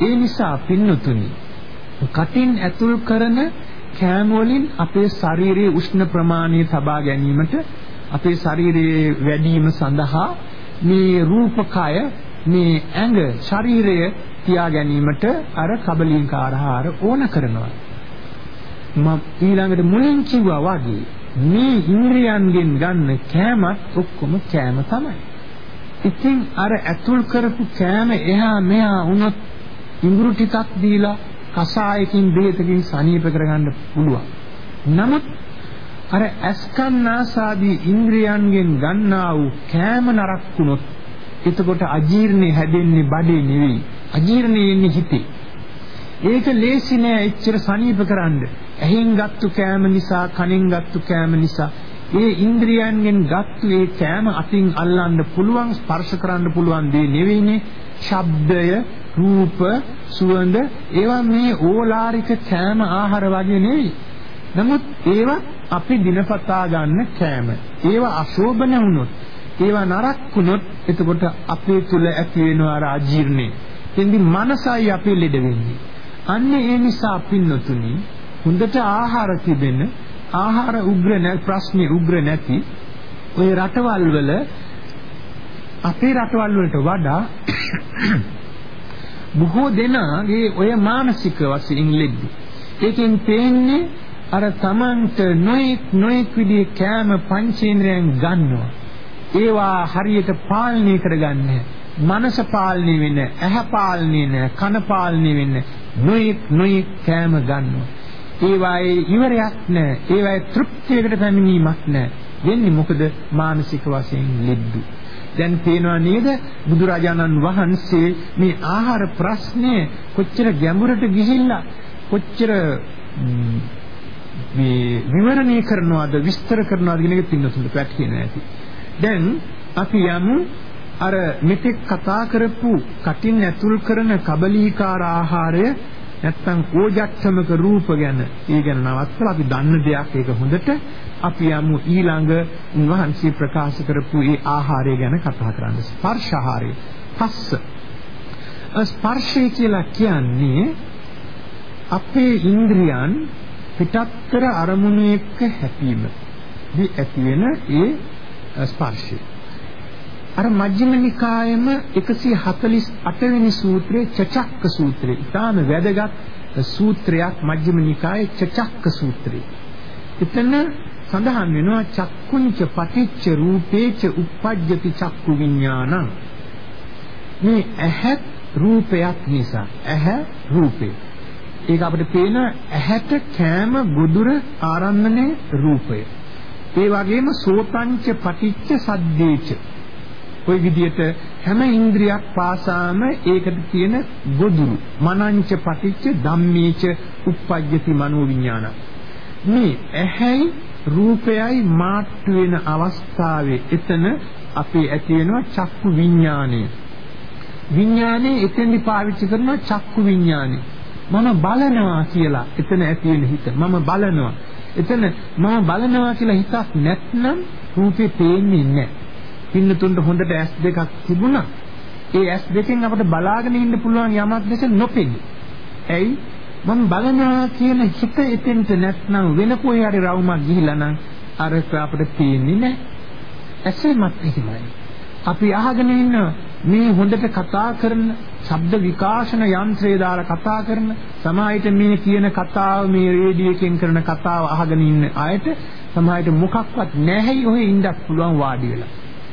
ඒ නිසා පින්නතුනි කටින් ඇතුල් කරන කෑම වලින් අපේ ශරීරයේ උෂ්ණ ප්‍රමාණය තබා ගැනීමට අපේ ශරීරයේ වැඩිම සඳහා මේ රූපකය මේ ඇඟ ශරීරය තියා ගැනීමට අර කබලින්කාර ආහාර ඕන කරනවා මම ඊළඟට මුලින් කිව්වා වගේ මේ ඉන්ද්‍රියන්ගෙන් ගන්න කෑමත් ඔක්කොම කෑම තමයි ඉතින් අර ඇතුල් කරපු කෑම එහා මෙහා වුණොත් ඉඟුරු ටිකක් දීලා කසායකින් බෙහෙතකින් සනීප කරගන්න පුළුවන්. නමුත් අර අස්කන්නාසාදී ඉන්ද්‍රියන්ගෙන් ගන්නා වූ කෑම නරක් වුණොත් එතකොට අජීර්ණේ හැදෙන්නේ බඩේ නෙවෙයි. අජීර්ණේ එන්නේ හිතේ. ඒක ලේසි නෑ එච්චර සනීප කරන්න. ඇහෙන් ගත්තු කෑම නිසා, කනෙන් ගත්තු කෑම නිසා ඒ ඉන්ද්‍රියයන්ගෙන් ගත්තු ඒ කෑම අතින් අල්ලන්න පුළුවන් ස්පර්ශ කරන්න පුළුවන් දේ නෙවෙයිනේ ශබ්දය රූප සුවඳ ඒවා මේ ඕලාරික කෑම ආහාර වගේ නෙවෙයි නමුත් ඒවා අපි දිනපතා ගන්න කෑම. ඒවා අශෝභන වුණොත්, ඒවා නරක් වුණොත් එතකොට අපේ තුල ඇති වෙනවා අර අජීර්ණය. එතෙන්දි මනසයි අපි ලෙඩ වෙන්නේ. අන්න ඒ නිසා පින්නතුනි හොඳට ආහාර තිබෙන ආහාර උග්‍ර නැ ප්‍රශ්නේ උග්‍ර නැති ওই රටවල් වල අපේ රටවල් වලට වඩා බොහෝ දෙනාගේ ඔය මානසික වශයෙන් ලෙඩ. ඒකෙන් පේන්නේ අර තමන්ට නොඑක් නොඑක් විදිහේ කෑම පංචේන්ද්‍රයන් ගන්නවා. ඒවා හරියට පාලනය කරගන්නේ මනස පාලනය වෙන්නේ ඇහැ පාලනය නැහැ කන පාලනය වෙන්නේ නොඑක් නොඑක් කෑම ගන්නවා. ඒවායේ ඉවරයක් නැහැ. ඒවායේ තෘප්තියකට පැමිණීමක් නැහැ. වෙන්නේ මොකද මානසික වශයෙන් ලෙඩ්ඩු. දැන් පේනවා නේද බුදුරජාණන් වහන්සේ මේ ආහාර ප්‍රශ්නේ කොච්චර ගැඹුරට ගිහිල්ලා කොච්චර මේ විවරණය කරනවද විස්තර කරනවද කියන එක පින්නතුන්ට පැටහෙන්නේ නැති. දැන් අපි යමු අර මෙතෙක් කතා කරපු කටින් ඇතුල් කරන කබලීකාර ආහාරය නැත්තම් ඕජක්ෂමක රූප ගැන. ඒ ගැන නවත්තලා අපි දන්න දෙයක් ඒක හොඳට. අපි යමු ඊළඟ උන්වහන්සේ ප්‍රකාශ කරපු ඒ ආහාරය ගැන කතා කරන්න. ස්පර්ශ ආහාරය. පස්ස. ස්පර්ශය කියලා කියන්නේ අපේ ඉන්ද්‍රියන් පිටත්තර අරමුණු එක්ක හැපීම දී ඇති වෙන ඒ ස්පර්ශය අර මජ්ක්‍ධිම නිකායෙම 148 වෙනි සූත්‍රයේ චචක්ක සූත්‍රය. ඊටාම වැදගත් සූත්‍රයක් මජ්ක්‍ධිම නිකායේ චචක්ක සූත්‍රය. එතන සඳහන් වෙනවා චක්කුංච පටිච්ච රූපේච uppajjati චක්කු විඥානං. මේ ඇහත් රූපයක් නිසා ඇහැ රූපේ. ඒක අපිට පේන ඇහැට කෑම ගොදුර ආරම්භනේ රූපය. ඒ වගේම සෝතංච පටිච්ච සද්දේච. ওই විදිහට හැම ඉන්ද්‍රියක් පාසාම ඒකට තියෙන ගොදුරු. මනංච පටිච්ච ධම්මේච uppajjati මනෝ විඥාන මේ ඇහැයි රූපයයි මාට්ටු වෙන අවස්ථාවේ එතන අපේ ඇති වෙනවා චක්කු විඥානය. විඥානේ එතෙන්දි පාවිච්චි කරනවා චක්කු විඥානේ මම බලනවා කියලා එතන ඇති වෙන හිත මම බලනවා එතන මම බලනවා කියලා හිතක් නැත්නම් රූපේ පේන්නේ නැහැ පින්නතුන්ට හොඳට ඇස් දෙකක් තිබුණා. ඒ ඇස් දෙකෙන් අපිට බලාගෙන ඉන්න පුළුවන් යමක් දැස නොපෙනී. ඇයි? මම බලනවා කියන හිත එතෙන්ට නැත්නම් වෙන කොහේ හරි රවුමක් ගිහිලා නම් අර අපිට පේන්නේ නැහැ. ඇසෙමත් එහෙමයි. අපි අහගෙන ඉන්න මේ හොඳට කතා කරන ශබ්ද විකාශන යන්ත්‍රය දාලා කතා කරන සමාහිත මේ කියන කතාව මේ රේඩියෝ එකෙන් කරන කතාව අහගෙන ඉන්න අයට සමාහිත මොකක්වත් නැහැයි ඔහෙ ඉන්නත් පුළුවන් වාඩි වෙලා.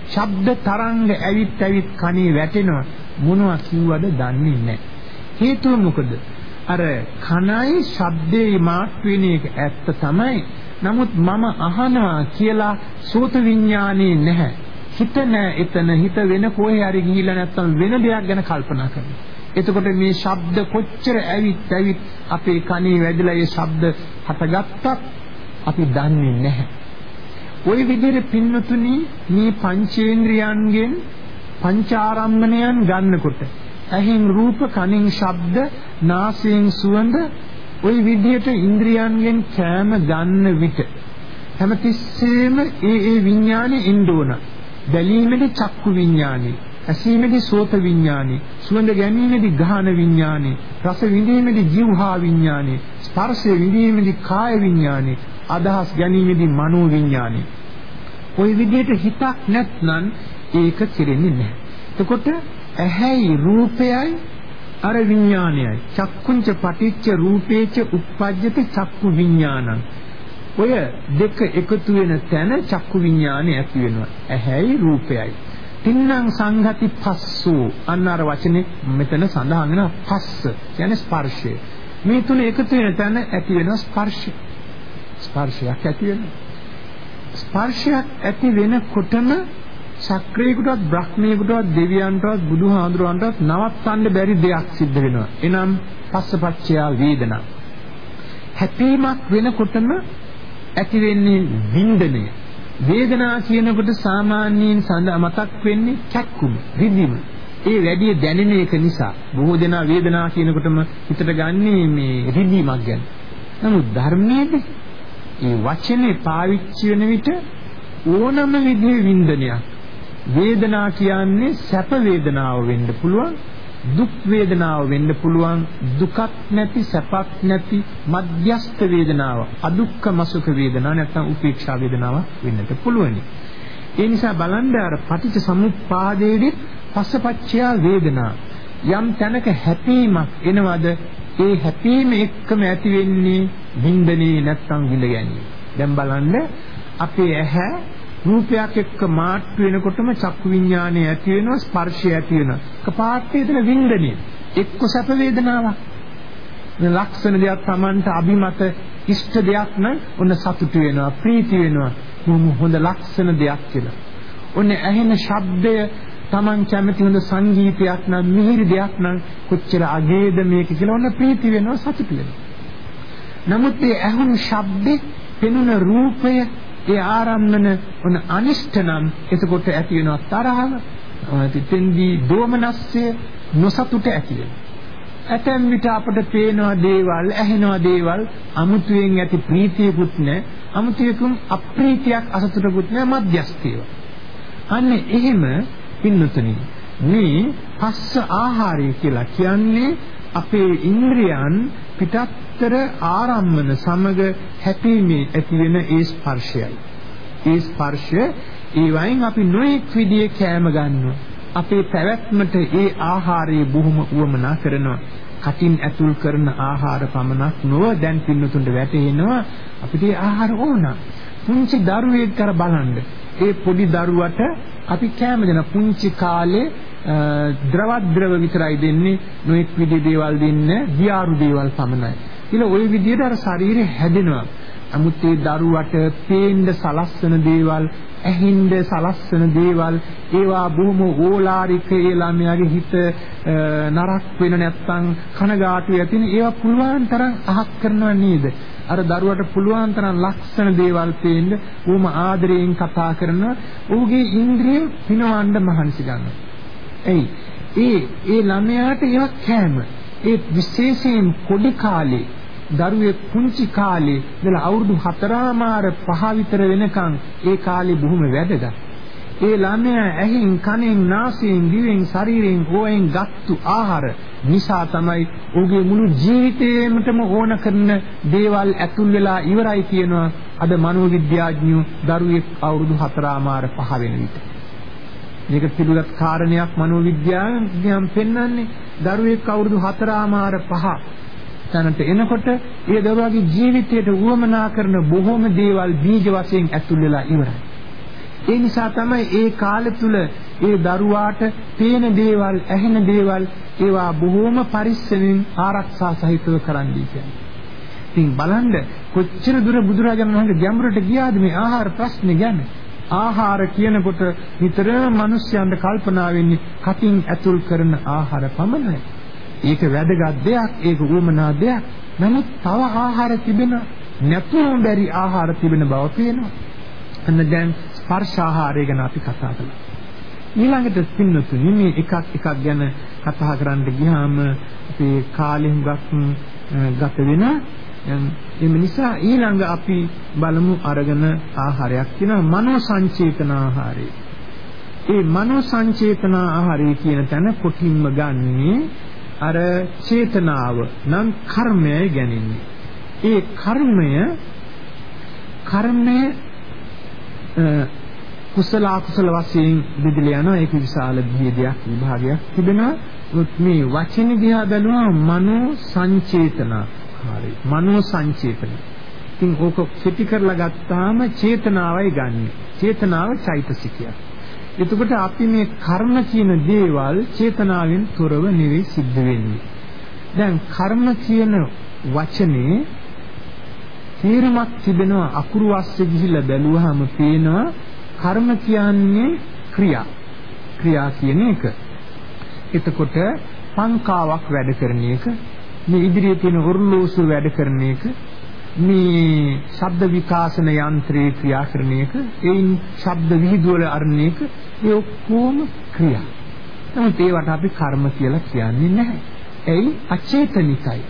ශබ්ද තරංග ඇවිත් ඇවිත් කනේ වැටෙනවා මොනවා කිව්වද දන්නේ නැහැ. හේතුව මොකද? අර කනයි ශබ්දේ මාත් වෙන එක ඇත්ත තමයි. නමුත් මම අහනවා කියලා සෝත විඥානේ නැහැ. හිත නැහැ එතන හිත වෙන කොහේ හරි ගිහිලා නැත්තම් වෙන දෙයක් ගැන කල්පනා කරනවා. එතකොට මේ ශබ්ද කොච්චර ඇවිත් ඇවිත් අපේ කනේ වැදිලා ඒ ශබ්ද හටගත්තත් අපි දන්නේ නැහැ. ওই විදිහට පින්නතුනි මේ පංචේන්ද්‍රයන්ගෙන් පංචාරම්මණයන් ගන්නකොට ඇහෙන් රූප කනින් ශබ්ද නාසයෙන් සුවඳ ওই විදිහට ඉන්ද්‍රියන්ගෙන් කෑම ගන්න විට හැමතිස්සෙම ඒ ඒ විඥානේ ඉන්න ඕන. බැලීමේදී චක්කු විඥානේ ඇසීමේදී සෝත විඥානේ සුවඳ ගැනීමේදී ගාහන විඥානේ රස විඳීමේදී જીවහා විඥානේ ස්පර්ශය විඳීමේදී කාය විඥානේ අදහස් ගැනීමේදී මනෝ විඥානේ. ওই විදිහට හිතක් නැත්නම් ඒක කෙරෙන්නේ නැහැ. එතකොට ඇහැයි රූපයයි අර විඥානයයි. චක්කුංච පටිච්ච රූපේච uppajjate චක්කු විඥානං. ඔය දෙක එකතු වෙන තැන චක්කු විඥානය ඇති වෙනවා. ඇහැයි රූපයයි. තින්නම් සංඝති පස්සෝ. අන්න අර වචනේ මෙතන සඳහන් වෙනවා පස්ස. කියන්නේ ස්පර්ශය. මේ තුන එකතු වෙන තැන ඇති වෙනවා ස්පර්ශය. ස්පර්ශයක් ඇති වෙනවා. ස්පර්ශයක් ඇති වෙනකොටම සක්‍රියකටවත් බ්‍රහ්මීයකටවත් දෙවියන්ටවත් බුදුහාඳුරන්ටවත් නවත්තන්න බැරි දෙයක් සිද්ධ වෙනවා. එනම් පස්සපච්චයා වේදනා. හැපීමක් වෙනකොටම ඇති වෙන්නේ වින්දනය. වේදනා කියනකොට සාමාන්‍යයෙන් සඳ මතක් වෙන්නේ කැක්කුම, රිදීම. ඒ වැඩි දැනෙන එක නිසා බොහෝ දෙනා වේදනා කියනකොටම හිතට ගන්නේ මේ රිදීමක් ගැන. නමුත් ධර්මයේදී ඒ වචනේ පාවිච්චි වෙන විට ඕනම විදිහේ වින්දනයක් වේදනා කියන්නේ සැප වේදනාව වෙන්න පුළුවන් දුක් වේදනාව වෙන්න පුළුවන් දුකක් නැති සැපක් නැති මධ්‍යස්ථ වේදනාව අදුක්ඛම සුඛ වේදනාව නැත්නම් උපේක්ෂා වේදනාව වෙන්නට පුළුවනි. ඒ නිසා බලන්න අර පටිච්ච සමුප්පාදයේදී පස්සපච්චය වේදනා යම් තැනක හැපීමක් එනවද? ඒ හැපීම එක්කම ඇති වෙන්නේ වින්දනේ නැත්නම් විඳ ගැනීම. දැන් බලන්න අපේ ඇහැ රූපයක් එක්ක මාට්ටු වෙනකොටම චක්කු විඥානය ඇති වෙනවා ස්පර්ශය ඇති වෙනවා. කපාට්ටේ එතන වින්දනය. එක්ක සැප වේදනාවක්. මේ ලක්ෂණ දෙයක් Tamanට අභිමත ඉෂ්ට දෙයක් නම් ඔන්න සතුටු වෙනවා ප්‍රීති වෙනවා. හොඳ ලක්ෂණ දෙයක් කියලා. ඔන්න ඇහෙන ශබ්දය Taman කැමති හොඳ සංගීතයක් නම් මිහිරි දෙයක් නම් කොච්චර අගේද මේක කියලා ඔන්න ප්‍රීති වෙනවා සතුටු වෙනවා. නමුත් මේ ඇහුණු ශබ්දේ පෙනුන රූපය ඒ ආරම්මන ඔන අනිෂ්ඨ නම් එතකොට ඇති වෙනවා තරහව තිතෙන්දී දෝමනස්සය නොසතුට ඇති වෙනවා. ඇතැම් විට අපට පේනවා දේවල් ඇහෙනවා දේවල් අමුතුවෙන් ඇති ප්‍රීතියකුත් නැහැ. අමුතුවෙන් අප්‍රීතියක් අසතුටකුත් නැහැ මධ්‍යස්ථියව අන්න එහෙම පින්නතුනි මේ පස්ස ආහාරය කියලා කියන්නේ අපේ ඉන්ද්‍රියන් පිටත්තර ආරම්මන සමග හැපීමේ ඇතිවෙන ඒ ස්පර්ශයයි. ඒ ස්පර්ශය ඒ වයින් අපි නොඑක් විදිහේ කෑම ගන්නවා. අපේ පැවැත්මට ඒ ආහාරයේ බොහොම උවමනා කරනවා. කටින් ඇතුල් කරන ආහාර පමණක් නොව දැන් පින්නතුන්ට වැටහෙනවා අපිට ආහාර ඕන. පුංචි දරුවෙක් කර බලන්න. ඒ පොඩි දරුවට අපි කැම දෙන පුංචි කාලේ ද්‍රව ද්‍රව විතරයි දෙන්නේ නොඑක් විදිහේ දේවල් දෙන්නේ ගියාරු දේවල් පමණයි. කියලා ওই විදිහට අර ශරීරය හැදෙනවා. නමුත් ඒ දරුවට පේන්න සලස්සන දේවල්, ඇහින්න සලස්සන දේවල්, ඒවා බොහොම ඕලාරික ඒ ළමයාගේ හිත නරක් වෙන නැත්තම් කනගාටු ඇතින ඒවා පුළුවන් තරම් අහක් කරනවා නේද? අර දරුවට පුළුවන් තරම් ලක්ෂණ දේවල් පේන්න ඌම ආදරයෙන් කතා කරනවා. ඌගේ ඉන්ද්‍රිය පිනවන්න මහන්සි ගන්නවා. එයි ඒ ඒ ළමයාට ඒවා කෑම. ඒ විශේෂයෙන් පොඩි කාලේ දරුවේ පුංචි කාලේ ඉඳලා අවුරුදු 4මාර 5 විතර වෙනකන් ඒ කාලේ බොහොම වැදගත්. ඒ ළමයා ඇහෙන් කනෙන් නාසයෙන් දිවෙන් ශරීරයෙන් ඕෙන් ගත්තු ආහාර නිසා තමයි ඔහුගේ මුළු ජීවිතේමටම ඕන කරන දේවල් ඇතුල් වෙලා ඉවරයි කියනවා අද මනෝවිද්‍යාඥයෝ දරුවෙක් අවුරුදු 4මාර 5 වෙන විට. මේක පිළිගත් කාරණයක් මනෝවිද්‍යාවෙන් පෙන්වන්නේ දරුවෙක් අවුරුදු 4මාර 5 තැනට එනකොට ඒ දරුවාගේ ජීවිතයට උවමනා කරන බොහෝම දේවල් බීජ වශයෙන් ඇතුල් වෙලා ඉවරයි. ඒ නිසා තමයි ඒ කාලය තුල ඒ දරුවාට පේන දේවල්, ඇහෙන දේවල් ඒවා බොහෝම පරිස්සමෙන් ආරක්ෂා සහිතව කරන්න කියන්නේ. ඉතින් බලන්න කොච්චර දුර බුදුරජාණන් වහන්සේ ගැඹුරට ගියාද මේ ආහාර ප්‍රශ්නේ ගැන. ආහාර කියනකොට නිතරම මිනිස්යන්ට කල්පනා වෙන්නේ කටින් ඇතුල් කරන ආහාර පමණයි. ඒක වැදගත් දෙයක්, ඒක උවමනා දෙයක්. නමුත් තව ආහාර තිබෙන නැතුම් බැරි ආහාර තිබෙන බව පේනවා. අන්න දැන් ස්පර්ශ ආහාරය ගැන අපි කතා කළා. ඊළඟට පින්නතුනි මේ එකක් එකක් ගැන කතා කරන්න ගියාම අපේ කාලෙ හුඟක් ගත වෙන එම නිසා ඊළඟ අපි බලමු අරගෙන ආහාරයක් තියෙනවා මනෝ සංචේතන ආහාරය. ඒ මනෝ සංචේතන ආහාරය කියන තැන කොටින්ම ගන්නේ අර චේතනාව නම් කර්මය ගැනීම. ඒ කර්මය කර්මය කුසල අකුසල වශයෙන් බෙදලා යනවා ඒක විශාල භේදයක් විභාගයක් තිබෙනවා. මේ වචන දිහා බැලුවා මනෝ සංචේතන හරි මනෝ සංචේතන. ඉතින් ඕක කෙටි කරලා ගත්තාම චේතනාවයි ගන්න. චේතනාව චෛතසිකයක්. එතකොට අපි මේ කර්ම කියන දේවල් චේතනාවෙන් තොරව නෙවෙයි සිද්ධ වෙන්නේ දැන් කර්ම කියන වචනේ තේරුමක් තිබෙනවා අකුරු අස්සේ ගිහිල්ලා බැලුවාම පේනවා කර්ම කියන්නේ ක්‍රියා. ක්‍රියා කියන එක. එතකොට පංකාවක් වැඩ කරන එක, මේ ඉදිරියේ තියෙන ඔර්ලෝසුව වැඩ කරන එක, මේ ශබ්ද විකාශන යන්ත්‍රයේ ක්‍රියා කරන එක, ඒයින් ශබ්ද විහිදුවල අරන එක, ඒ ඔක්කොම ක්‍රියා. නමුත් ඒවට අපි කර්ම කියලා කියන්නේ නැහැ. එයි අචේතනිකයි.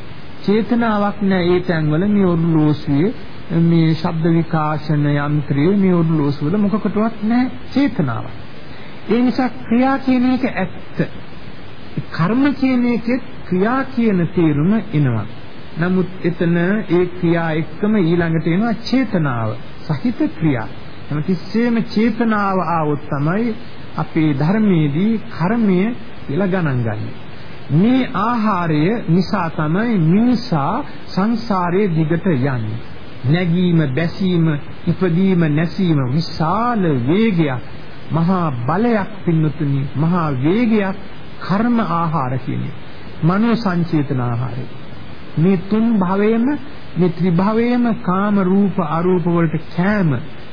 චේතනාවක් නැහැ ඒ තැන්වල මේ ඔර්ලෝසුවේ මේ ශබ්ද විකාශන යන්ත්‍රයේ මේ ඔඩලෝසු වල මොකකටවත් නැහැ චේතනාවක්. ඒ නිසා ක්‍රියා කියන එක ඇත්ත. කර්ම කියන එකෙත් ක්‍රියා කියන තේරුම එනවා. නමුත් එතන ඒ ක්‍රියා එක්කම ඊළඟට එනවා චේතනාව සහිත ක්‍රියා. හැමතිස්සෙම චේතනාව ආවොත් තමයි අපේ ධර්මයේදී කර්මය කියලා ගණන් ගන්නේ. මේ ආහාරය නිසා තමයි මිනිසා සංසාරයේ දිගට යන්නේ. නැගීම, බැසීම, ඉපදීම, නැසීම විශාල වේගයක්, මහා බලයක් පින්නතුනි, මහා වේගයක් කර්ම ආහාර කියන්නේ. මනෝ සංචේතන ආහාරය. මේ තුන් භවයේම මේ ත්‍රිභවයේම කාම රූප අරූප වලට කෑම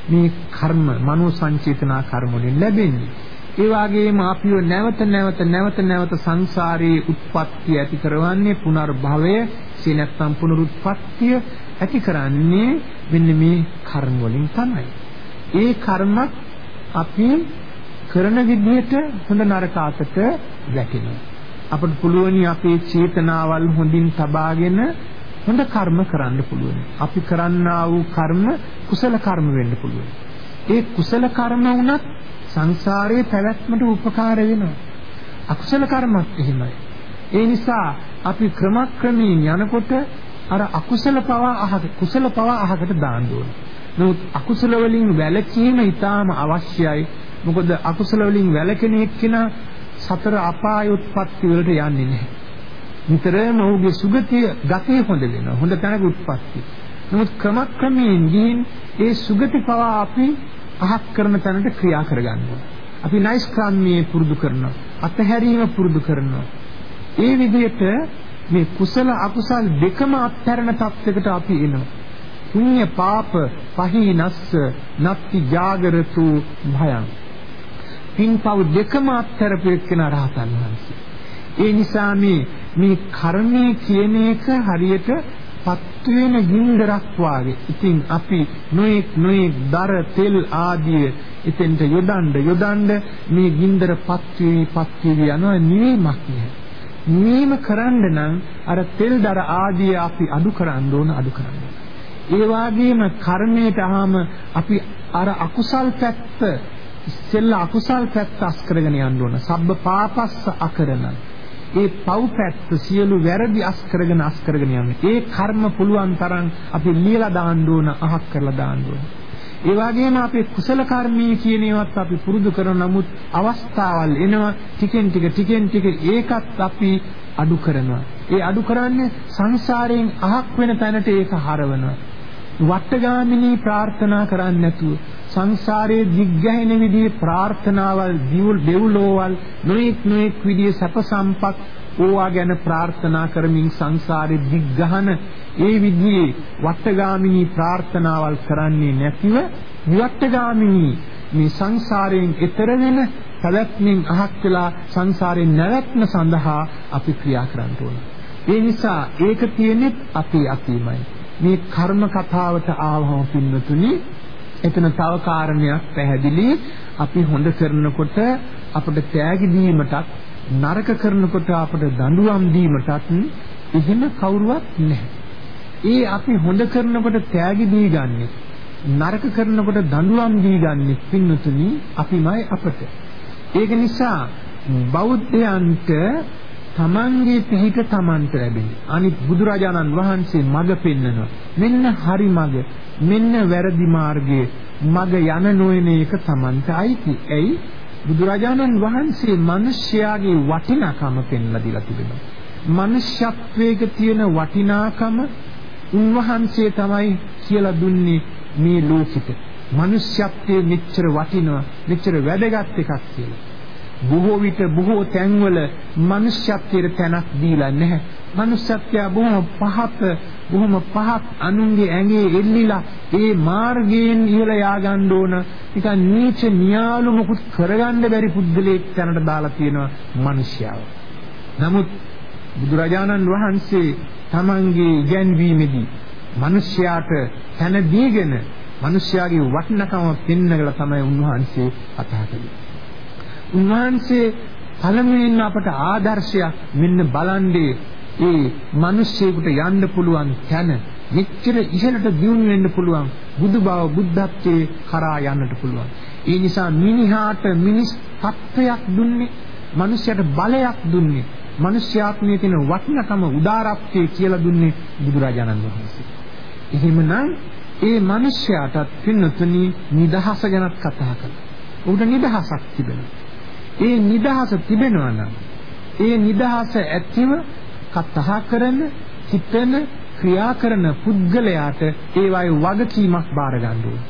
මේ කර්ම මනෝ සංචේතනා කර්ම වලින් ලැබෙන්නේ. ඒ වගේම අපිව නැවත නැවත නැවත නැවත සංසාරයේ උත්පත්ති ඇති කරවන්නේ පුනර්භවය සිය නැත්නම් පුනරුත්පත්තිය ඇති කරන්නේ මෙන්න මේ කර්ම වලින් තමයි. ඒ කර්මත් අපි කරන විදිහට හොඳ නරක අතට වැටෙනවා. අපට පුළුවනි අපේ චේතනාවල් හොඳින් තබාගෙන හොඳ කර්ම කරන්න පුළුවන්. අපි කරන්නා වූ කර්ම කුසල කර්ම වෙන්න පුළුවන්. ඒ කුසල කර්ම වුණත් සංසාරයේ පැවැත්මට උපකාර වෙනවා. අකුසල කර්මත් එහෙමයි. ඒ නිසා අපි ක්‍රමක්‍රමයෙන් යනකොට අර අකුසල පවා අහකට කුසල පවා අහකට දාන්න ඕන. නමුත් අකුසල වලින් වැළකීම ඊටාම අවශ්‍යයි. මොකද අකුසල වලින් වැළකෙන එක්කිනා සතර අපාය උත්පත්ති වලට යන්නේ නැහැ. නිතරම ඔහුගේ සුගතිය ගතේ හොඳ වෙනවා. හොඳ තැනක උත්පත්ති. නමුත් ක්‍රමක්‍රමයෙන් ගිහින් ඒ සුගති පවා අපි අහක් කරන තැනට ක්‍රියා කරගන්නවා. අපි නයිස්ක්‍රාම්‍යයේ පුරුදු කරනවා. අතහැරීම පුරුදු කරනවා. ඒ විදිහට මේ කුසල අකුසල් දෙකම අත්හැරන තත්යකට අපි එනවා. පුණ්‍ය පාප පහිනස්ස නත්ති ජාගරතු භයං. පින්පව් දෙකම අත්හැරපු එක්කන රහතන් වහන්සේ. ඒ නිසා මේ මේ කර්මය කියන එක හරියට පත් වෙන ගින්දරක් වාගේ. ඉතින් අපි නොඑක් නොඑක් දර තෙල් ආදී එතෙන්ට යොදන්න යොදන්න මේ ගින්දර පත් වී පත් වී යනවා නිවීමක් නෑ. නිවීම කරන්න නම් අර තෙල් දර ආදී අපි අඩු කරන්න ඕන අඩු කරන්න. ඒ වගේම කර්මයට ආම අපි අර අකුසල් පැත්ත ඉස්සෙල්ලා අකුසල් පැත්ත අස් කරගෙන යන්න ඕන. සබ්බ පාපස්ස අකරණයි. ඒ පව් පැත්ත සියලු වැරදි අස් කරගෙන අස් කරගෙන යන්නේ. ඒ කර්ම පුළුවන් තරම් අපි ලියලා දාන්න ඕන, අහක් කරලා දාන්න ඕන. ඒ වගේම අපේ කුසල කර්මී කියන ඒවත් අපි පුරුදු කරන නමුත් අවස්ථාවල් එනවා ටිකෙන් ටික ටිකෙන් ටික ඒකත් අපි අඩු කරනවා. ඒ අඩු කරන්නේ සංසාරයෙන් අහක් වෙන තැනට ඒක හරවනවා. වට්ටගාමිනී ප්‍රාර්ථනා කරන්නේ නැතුව සංසාරයේ දිග්ගැහෙන විදිහේ ප්‍රාර්ථනාවල් දියුල් දෙව්ලෝවල් නොඑක් නොඑක් විදිහේ සැප සම්පත් ඕවා ගැන ප්‍රාර්ථනා කරමින් සංසාරේ දිග්ගහන ඒ විදිහේ වට්ටගාමිනී ප්‍රාර්ථනාවල් කරන්නේ නැතිව විවට්ටගාමිනී මේ සංසාරයෙන් එතර වෙන පැවැත්මෙන් අහක් වෙලා සංසාරේ නැවැත්ම සඳහා අපි ක්‍රියා කරන්න ඕන. ඒ නිසා ඒක තියෙන්නේ අපි අපිමයි. මේ කර්ම කතාවට ආවම පින්නතුනි එතන තව කාරණයක් පැහැදිලි අපි හොඳ කරනකොට අපිට තෑගි දීමටත් නරක කරනකොට අපිට දඬුවම් දීමටත් එහෙම කවුරුවත් නැහැ. ඒ අපි හොඳ කරනකොට තෑගි දී ගන්නෙ නරක කරනකොට දඬුවම් දී ගන්නෙ පින්නතුනි අපිමයි අපට. ඒක නිසා බෞද්ධයන්ට තමන්ගේ පිහිට තමන්ට ලැබෙන්නේ. අනිත් බුදුරජාණන් වහන්සේ මඟ පෙන්නනවා. මෙන්න හරි මඟ, මෙන්න වැරදි මාර්ගයේ මඟ යන නොයන එක තමන්ට අයිති. ඇයි? බුදුරජාණන් වහන්සේ මිනිස්යාගේ වටිනාකම පෙන්ලා දීලා තිබෙනවා. මනුෂ්‍යත්වයේ තියෙන වටිනාකම උන්වහන්සේ තමයි කියලා දුන්නේ මේ ලෝකෙට. මනුෂ්‍යත්වයේ මෙච්චර වටිනවා, මෙච්චර වැදගත් එකක් කියලා. බොහෝ විට බොහෝ තැන්වල මනුෂ්‍යත්වයට තැනක් දීලා නැහැ. මනුෂ්‍යත්වය බොහොම පහත් බොහොම පහත් අනුන්ගේ ඇඟේ එල්ලිලා ඒ මාර්ගයෙන් ඉහළ යා ගන්න ඕන නිකන් නීච නියාලු මොකුත් කරගන්න බැරි පුද්ගලයෙක් තැනට දාලා තියෙනවා මිනිස්යාව. නමුත් බුදුරජාණන් වහන්සේ තමන්ගේ ඉගැන්වීමේදී මිනිස්යාට තැන දීගෙන මිනිස්යාගේ වටිනකම පෙන්වලා තමයි උන්වහන්සේ කතා කළේ. උන්වහන්සේ පළමුවෙන්ම අපට ආදර්ශයක් මෙන්න බලන්නේ ඒ මිනිස්සෙකුට යන්න පුළුවන් තැන. මෙච්චර ඉහළට දියුණු වෙන්න පුළුවන් බුදු බව බුද්ධත්වයේ කරා යන්නට පුළුවන්. ඒ නිසා මිනිහාට මිනිස් තත්වයක් දුන්නේ මිනිසයාට බලයක් දුන්නේ මිනිස්යාත්මයේ තියෙන වටිනකම උදාරත්වයේ කියලා දුන්නේ බුදුරජාණන් වහන්සේ. එහෙමනම් ඒ මිනිස්යාටත් පින්නතුනි නිදහස ගැනත් කතා කළා උඩ නිදහසක් තිබෙනවා. ඒ නිදහස තිබෙනවා නම් ඒ නිදහස ඇතිව කතා කරන හිතන ක්‍රියා කරන පුද්ගලයාට ඒ වගේ වගකීමක් බාර ගන්න ඕනේ.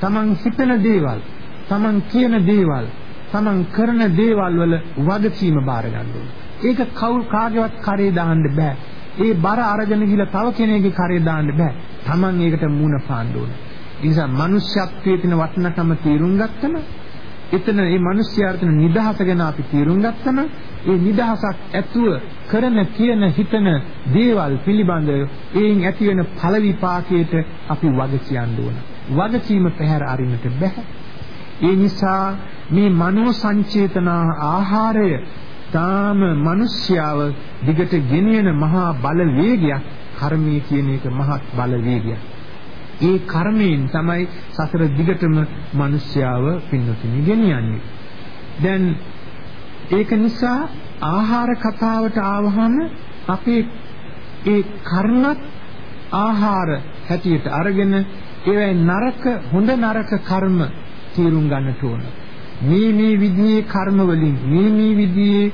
තමන් හිතන දේවල්, තමන් කියන දේවල්, තමන් කරන දේවල් වල වගකීම බාර ගන්න ඕනේ. ඒක කවුරු කාගේවත් කරේ දාන්න බෑ. ඒ බර අරගෙන ගිහලා තව කෙනෙකුගේ කරේ දාන්න බෑ. තමන් ඒකට මුණ පාන්න ඕනේ. ඒ නිසා මනුෂ්‍යත්වයේ තියෙන වටිනකම තේරුම් ගත්තම එතන මේ මිනිස්යාට නිදහස ගැන අපි තේරුම් ගත්තම ඒ නිදහසක් ඇතුව කරන කියන හිතන දේවල් පිළිබඳව ඒන් ඇති වෙන ඵල විපාකයට අපි වග කියන්න ඕන. වගකීම පැහැර අරින්නට බෑ. ඒ නිසා මේ මනෝ සංචේතන ආහාරය තාම මිනිස්යාව දිගට ගෙනියන මහා බල වේගයක් කර්මයේ කියන එක මහත් බල වේගයක්. ඒ කර්මයෙන් තමයි සසර දිගටම මිනිස්යාව පින්නතුනි ගෙනියන්නේ. දැන් ඒක නිසා ආහාර කතාවට ආවහම අපේ ඒ කර්මත් ආහාර හැටියට අරගෙන ඒවයි නරක හොඳ නරක කර්ම තීරුම් ගන්නට ඕන. මේ මේ විදිහේ කර්ම වලින් මේ මේ විදිහේ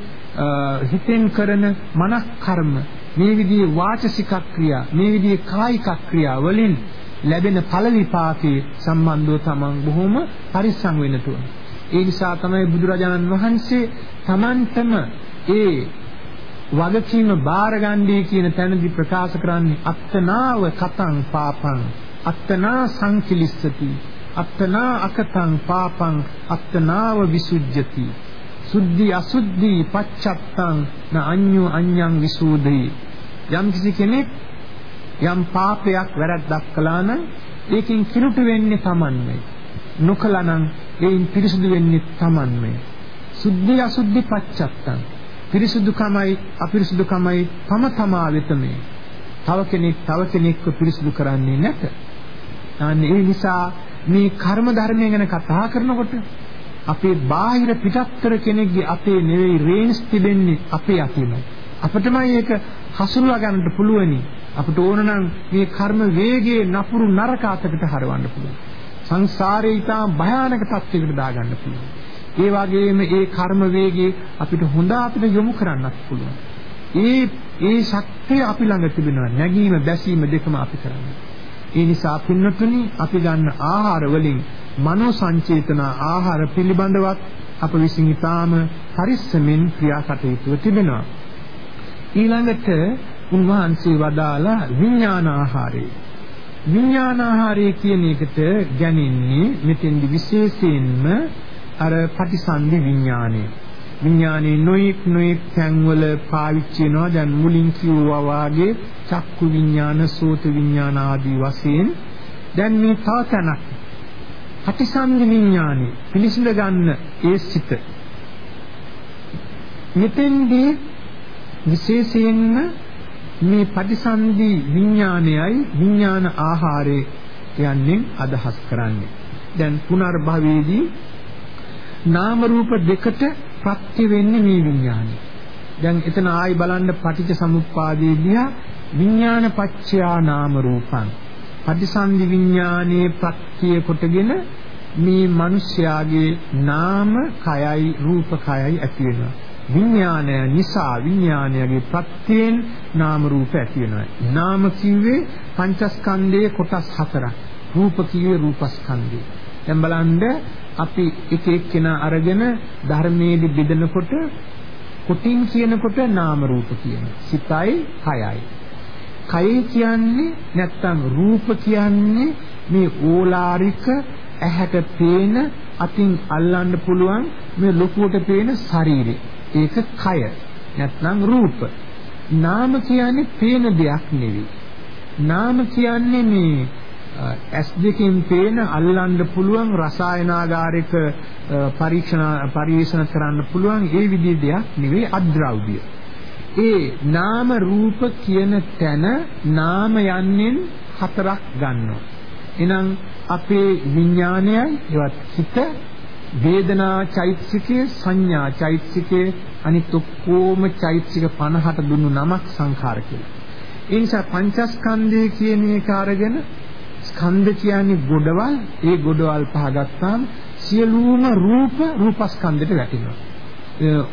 හිතෙන් කරන මනස් කර්ම මේ විදිහේ වාචසික ක්‍රියා මේ විදිහේ කායික ක්‍රියා වලින් ලැබෙන ඵල විපාකයේ සම්බන්ධව තමන් බොහොම පරිස්සම් වෙන්න ඕන. ඒ නිසා තමයි බුදුරජාණන් වහන්සේ තමන්ටම ඒ වගකීම බාරගන්නේ කියන තැනදී ප්‍රකාශ කරන්නේ අත්තනාව කතං පාපං අත්තනා සංකිලිස්සති අත්තනා අකතං පාපං අත්තනාව විසුජ්ජති සුද්ධි අසුද්ධි පච්චත්තං න අඤ්ඤෝ අඤ්ඤං විසූදේ යම් කිසි කෙනෙක් යම් පාපයක් වැරද්දක් කළා නම් ඒකෙන් කිලුට වෙන්නේ Tamanමයි. නොකළා නම් ඒයින් පිරිසුදු වෙන්නේ Tamanමයි. සුද්ධි අසුද්ධි පච්චත්තං. පිරිසුදුකමයි අපිරිසුදුකමයි තම තමා වෙතමයි. තව කෙනෙක් තව කෙනෙක්ව පිරිසුදු කරන්නේ නැත. අනේ ඒ නිසා මේ කර්ම ධර්මය ගැන කතා කරනකොට අපේ බාහිර පිටත්තර කෙනෙක්ගේ අපේ නෙවෙයි රේන්ස් තිබෙන්නේ අපේ අතීමයි. අපිටමයි ඒක හසුරුවා ගන්නට පුළුවනි. අපිට ඕන නම් මේ කර්ම වේගයේ නපුරු නරක අතකට හරවන්න පුළුවන්. සංසාරේ ඊටා භයානක තත්යකට දාගන්න පුළුවන්. ඒ වගේම ඒ කර්ම වේගයේ අපිට හොඳ අපිට යොමු කරන්නත් පුළුවන්. ඒ ඒ ශක්තිය අපි ළඟ තිබෙනවා. නැගීම බැසීම දෙකම අපි කරන්නේ. ඒ නිසා පින්නතුනි අපි ගන්න ආහාර වලින් මනෝ සංචේතන ආහාර පිළිබඳවත් අප විසින් ඊටාම පරිස්සමින් ක්‍රියාකටයුතු තිබෙනවා. ඊළඟට උන්වහන්සේ වදාලා විඥාන ආහාරය. විඥාන ආහාරය කියන එකට ගැනින්නේ මෙතෙන්දි විශේෂයෙන්ම අර පටිසන්ධි විඥානය. විඥානයේ නොයෙක් නොයෙක් තැන්වල පාවිච්චි වෙනවා දැන් මුලින් කිව්වා වාගේ චක්කු විඥාන, සෝත විඥාන ආදී වශයෙන් දැන් මේ තව තැනක් පටිසන්ධි විඥානෙ පිළිසිඳ ගන්න ඒ සිත මෙතෙන්දී විශේෂයෙන්ම මේ පටිසන්ධි විඥානයයි විඥාන ආහාරය යන්නේ අදහස් කරන්නේ. දැන් පුනර්භවයේදී නාම රූප දෙකට ප්‍රත්‍ය වෙන්නේ මේ විඥානය. දැන් එතන ආයි බලන්න පටිච්ච සමුප්පාදයේදී විඥාන පච්චයා නාම රූපං. පටිසන්ධි විඥානයේ ප්‍රත්‍ය කොටගෙන මේ මිනිස්යාගේ නාම කයයි රූප කයයි ඇති වෙනවා. විඥානය නිසා විඥානයගේ ප්‍රත්‍යයෙන් නාම රූප ඇති වෙනවා. නාම කිව්වේ පංචස්කන්ධයේ කොටස් හතරක්. රූප කිව්වේ රූපස්කන්ධය. දැන් බලන්න අපි එක එක්කෙනා අරගෙන ධර්මයේදී බෙදනකොට කොටින් කියනකොට නාම රූප කියනවා. සිතයි කයයි. කය කියන්නේ නැත්තම් රූප කියන්නේ මේ ඕලාරික ඇහැට පේන අතින් අල්ලන්න පුළුවන් මේ ලොකුවට පේන ශරීරය. ඒක කය. නැත්නම් රූප. නාම කියන්නේ පේන දෙයක් නෙවෙයි. නාම කියන්නේ මේ ඇස් දෙකෙන් පේන අල්ලන්න පුළුවන් රසායනාගාරික පරීක්ෂණ පරිශන කරන්න පුළුවන් ඒ විදිහේ දෙයක් නෙවෙයි අද්‍රව්‍ය. ඒ නාම රූප කියන තැන නාම යන්නෙන් හතරක් ගන්නවා. එහෙනම් අපේ විඥානයයි ඒවත් හිත වේදනා චෛතසිකයේ සංඥා චෛතසිකයේ අනිත් ඔක්කොම චෛතසික 50ට දුන්නු නමක් සංඛාර කියලා. ඒ නිසා පංචස්කන්ධය කියන එක අරගෙන ස්කන්ධ කියන්නේ ගොඩවල් ඒ ගොඩවල් පහ ගත්තාම සියලුම රූප රූපස්කන්ධයට වැටෙනවා.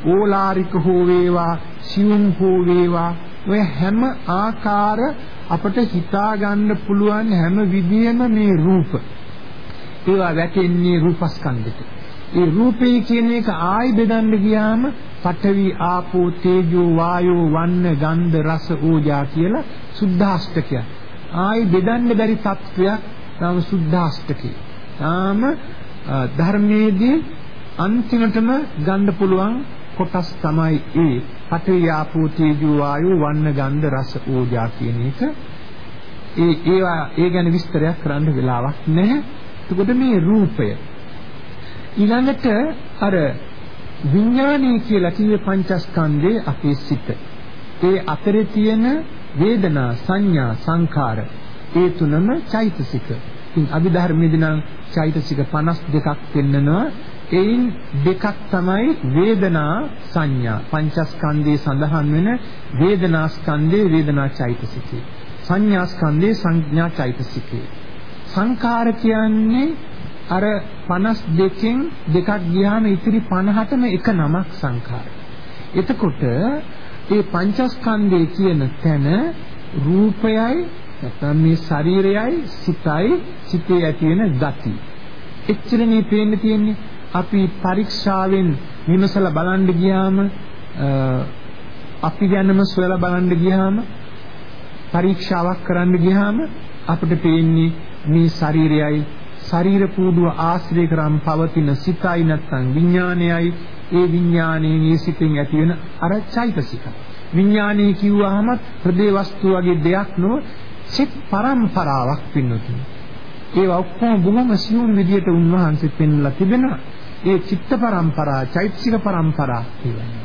ඕලාරික හෝ වේවා සියුම් හෝ වේවා ඔය හැම ආකාර අපට හිතා ගන්න පුළුවන් හැම විදියෙම මේ රූප ඒවා වැටෙන්නේ රූපස්කන්ධෙට. ඒ රූපේ කියන එක ආයි බෙදන්න ගියාම පඨවි ආපෝ තේජෝ වායෝ වන්න ගන්ධ රස ඕජා කියලා සුද්ධාෂ්ටකයක්. ආයි බෙදන්න බැරි තත්වයක් තාම සුද්ධාෂ්ටකේ. තාම ධර්මයේදී අන්තිමටම ගන්න පුළුවන් කොටස් තමයි ඒ පඨවි ආපෝ තේජෝ වායෝ වන්න ගන්ධ රස ඕජා කියන එක. ඒ ඒවා ඒ ගැන විස්තරයක් කරන්න වෙලාවක් නැහැ. එතකොට මේ රූපය ඊළඟට අර විඥානය කියලා කියේ පංචස්කන්ධයේ අපේ සිත. ඒ අතරේ තියෙන වේදනා සංඥා සංකාර ඒ තුනම චෛතසික. ඉතින් අභිධර්මයේදී නම් චෛතසික 52ක් පෙන්නනවා. එයින් දෙකක් තමයි වේදනා සංඥා. පංචස්කන්ධයේ සඳහන් වෙන වේදනා ස්කන්ධයේ වේදනා චෛතසිකේ. සංඥා ස්කන්ධයේ සංඥා චෛතසිකේ. සංකාර කියන්නේ අර 52කින් දෙකක් ගියාම ඉතිරි 50ටම එක නමක් සංඛාර. එතකොට මේ පංචස්කන්ධය කියන තැන රූපයයි නැත්නම් මේ ශරීරයයි සිතයි සිතේ ඇති වෙන ගති. එච්චරනේ පේන්න තියෙන්නේ. අපි පරීක්ෂාවෙන් විමසලා බලන්න ගියාම අපි ගැනම සොයලා බලන්න ගියාම පරීක්ෂාවක් කරන්න ගියාම අපිට පේන්නේ මේ ශරීරයයි ශරීර පූඩුව ආශ්‍රය කරන් පවතින සිතයි නැත්නම් විඥානයයි ඒ විඥානයේ මේ සිතින් ඇති වෙන අර චෛතසික. විඥානය කිව්වහම හෘදේ වස්තු වගේ දෙයක් නොව චිත් පරම්පරාවක් පින්නතුනි. ඒවා ඔක්කොම බොහොම සියුම් විදියට උන්වහන්සේ පෙන්ලා තිබෙනවා. ඒ චිත්ත පරම්පරා චෛතසික පරම්පරා කියනවා